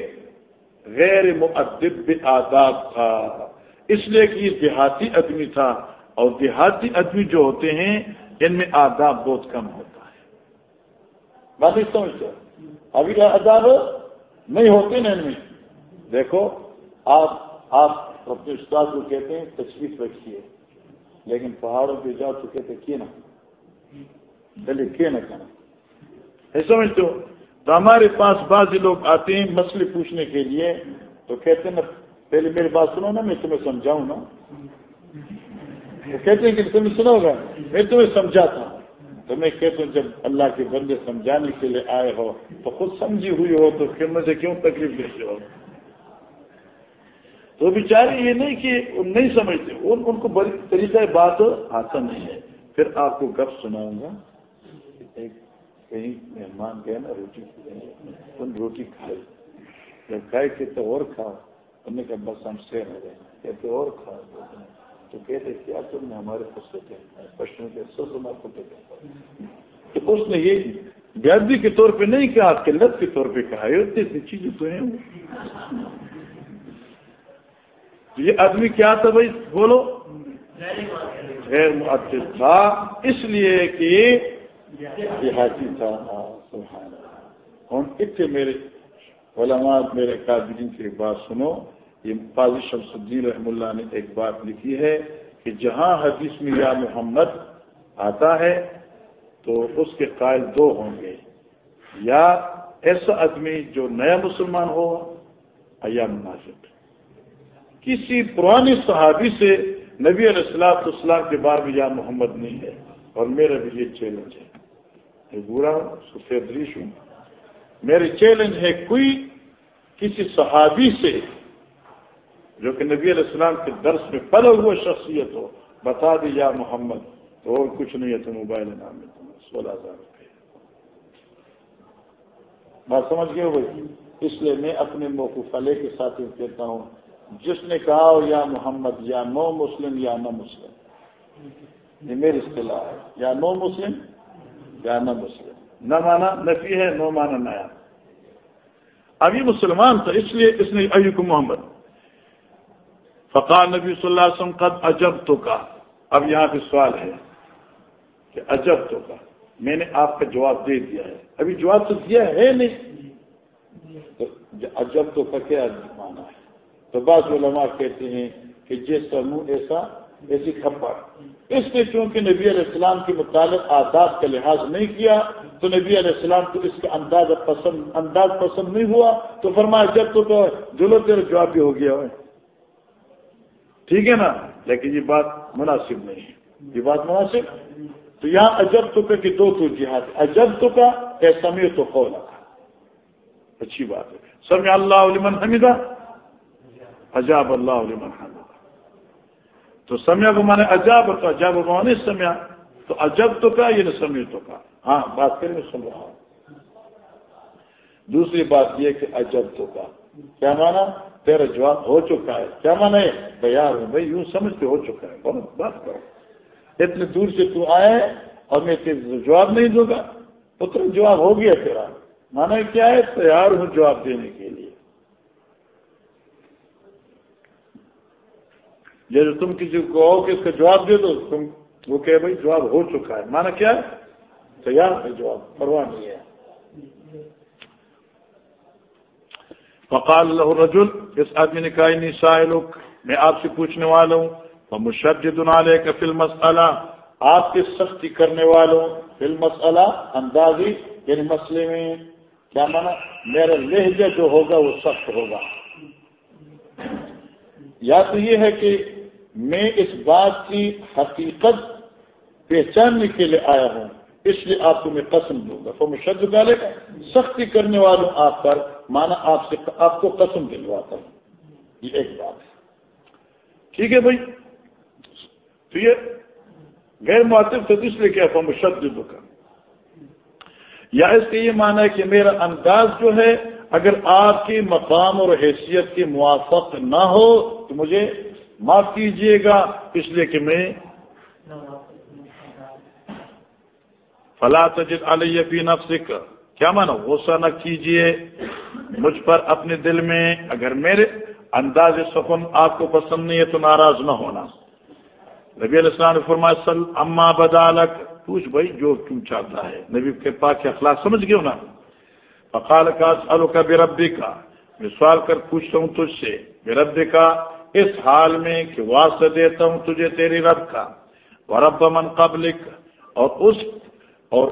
S1: غیر معدب آداب تھا۔ اس لیے کہ یہ دیہاتی آدمی تھا اور دیہاتی آدمی جو ہوتے ہیں، ان میں آداب بہت کم ہوتا ہے۔ بات نہیں سمجھتے ابھی آداب نہیں ہوتے نا ان میں۔ دیکھو، آپ آپ اپنے استاد کو کہتے ہیں، تشریف رکھیے۔ لیکن پہاڑوں پہ جا تو کہتے کیے نا چلیے کیے نہ کہنا سمجھتے ہو؟ تو ہمارے پاس بعض لوگ آتے ہیں مسئلے پوچھنے کے لیے، تو کہتے ہیں نا، پہلے میری بات سنو نا، میں تمہیں سمجھاؤں نا۔ وہ کہتے ہیں کہ تمہیں سنو گا، میں تمہیں سمجھاتا ہوں۔ تو میں کہتا ہوں، جب اللہ کے بندے سمجھانے کے لیے آئے ہو، تو خود سمجھی ہوئی ہو، تو پھر مجھے کیوں تکلیف دیتے ہو؟ تو بیچارے یہ نہیں کہ نہیں سمجھتے ان کو بڑی طریقہ بات آسان نہیں ہے۔ پھر آپ کو گپ سناؤں گا۔ کہیں مہمان گئے نا، روٹی ان روٹی کھائی۔ جب کھائے کہ تو اور کھاؤ۔ انہوں نے کہا، بس ہم سے رہ گئے۔ کہتے اور کھاؤ۔ تو کہتے کیا تم نے ہمارے کو سوچے پشتوں کے سو سما کو تو اس نے یہ بیادی کے طور پہ نہیں کہا قلت کے طور پہ کہا۔ یہ اتنی سی چیزیں تو ہیں۔ یہ آدمی کیا تھا بھائی؟ بولو۔ غیر معطل تھا۔ اس لیے کہ دیہاتی تھا اتنے میرے علامات میرے قابلین کی ایک بات سنو۔ یہ قاضی شمس الدین رحم اللہ نے ایک بات لکھی ہے کہ جہاں حدیث میں یا محمد آتا ہے تو اس کے قائل دو ہوں گے۔ یا ایسا آدمی جو نیا مسلمان ہو یا مناسب کسی پرانی صحابی سے نبی علیہ السلام اسلام کے بارے میں یا محمد نہیں ہے اور میرا بھی یہ چیلنج ہے۔ میں برا ہوں سفید ریش ہوں۔ میرے چیلنج ہے کوئی کسی صحابی سے جو کہ نبی علیہ السلام کے درس میں پل ہوا شخصیت ہو، بتا دی، یا محمد، تو اور کچھ نہیں ہے، تو موبائل نام ہے تمہیں سولہ ہزار روپے بات سمجھ گئے بھائی اس لیے میں اپنے موقف علیہ کے ساتھ کہتا ہوں۔ جس نے کہا ہو، یا محمد، یا نو مسلم، یا نہ مسلم یہ میری اصطلاح ہے۔ یا نو مسلم یا نہ مسلم۔ نہ مانا نفی ہے نو مانا نیا۔ ابھی مسلمان تھا اس لیے اس نے ایوک محمد۔ فقار نبی صلی اللہ علیہ وسلم، قد عجب تو کا اب یہاں پہ سوال ہے کہ عجب تو کا میں نے آپ کا جواب دے دیا ہے۔ ابھی جواب تو دیا ہے نہیں۔ تو عجب تو کا کیا مانا ہے؟ تو بعض علماء کہتے ہیں کہ جیسا منہ، ایسا ایسی کھپڑ۔ اس نے چونکہ نبی علیہ السلام کے متعلق آداب کا لحاظ نہیں کیا، تو نبی علیہ السلام کو اس کا انداز پسند انداز پسند نہیں ہوا۔ تو فرمایا، جب تو جلو تیرا جواب بھی ہو گیا ہے ٹھیک ہے نا؟ لیکن یہ بات مناسب نہیں ہے۔ یہ بات مناسب؟ تو یہاں اجب تو کہ دو تو جہاد۔ اجب تو کا ایسا تو قولا اچھی بات ہے۔ سر اللہ علیہ حمیدہ، عجاب اللہ علیہ تو سمیا کو مانے عجاب تو عجاب مانے سمیا، تو عجب تو کا یعنی یہ سمی تو کا۔ ہاں بات کریں سن رہا ہوں دوسری بات یہ کہ عجب تو کا۔ کیا مانا تیرا جواب ہو چکا ہے۔ کیا مانا ہے؟ تیار ہوں، بھائی، یوں سمجھتے ہو چکا ہے۔ بہت بات کرو اتنے دور سے تو آئے اور میں جواب نہیں دوں گا۔ تو تم جواب ہو گیا تیرا۔ مانا کیا ہے؟ تیار ہوں جواب دینے کے لیے۔ جیسے تم کسی کو کہو کہ اس کا جواب دے دو، تم وہ کہ بھائی جواب ہو چکا ہے۔ مانا کیا تیار ہے جواب، پرواہ نہیں ہے۔ فقال اللہ رجل اس آدمی نے کہا نہیں سائلک، میں آپ سے پوچھنے والا ہوں۔ تو مشدد علیہ کا فلم مسئلہ آپ کے سختی کرنے والوں فلم مسئلہ اندازی یعنی مسئلے میں کیا مانا میرا لہجہ جو ہوگا وہ سخت ہوگا۔ یا تو یہ ہے کہ میں اس بات کی حقیقت پہچاننے کے لیے آیا ہوں۔ اس لیے آپ کو میں قسم دوں گا۔ تو مشد ڈالے گا سختی کرنے والوں آپ پر مانا آپ سے آپ کو قسم دلواتا ہوں۔ یہ ایک بات ہے۔ ٹھیک ہے بھائی۔ تو یہ غیر معطف تو اس لیے کیا تھا مشد کا۔ یا اس کا یہ مانا ہے کہ میرا انداز جو ہے، اگر آپ کی مقام اور حیثیت کی موافق نہ ہو، تو مجھے معاف کیجیے گا، اس لیے کہ میں فلا تجد علیہ فی نفسک کیا مانا غصہ نہ کیجیے۔ مجھ پر اپنے دل میں، اگر میرے انداز سخن آپ کو پسند نہیں ہے تو ناراض نہ ہونا۔ نبی علیہ السلام نے فرمایا، سل اما بدالک پوچھ بھائی، جو کیوں چاہتا ہے؟ نبی کے پاک کے اخلاق سمجھ گئے نا؟ فقال کا الو کا بے ربی کا میں سوال کر پوچھتا ہوں تجھ سے بے رب کا اس حال میں کہ واسطہ دیتا ہوں تجھے تیرے رب کا۔ ورب من قبلک، اور اس اور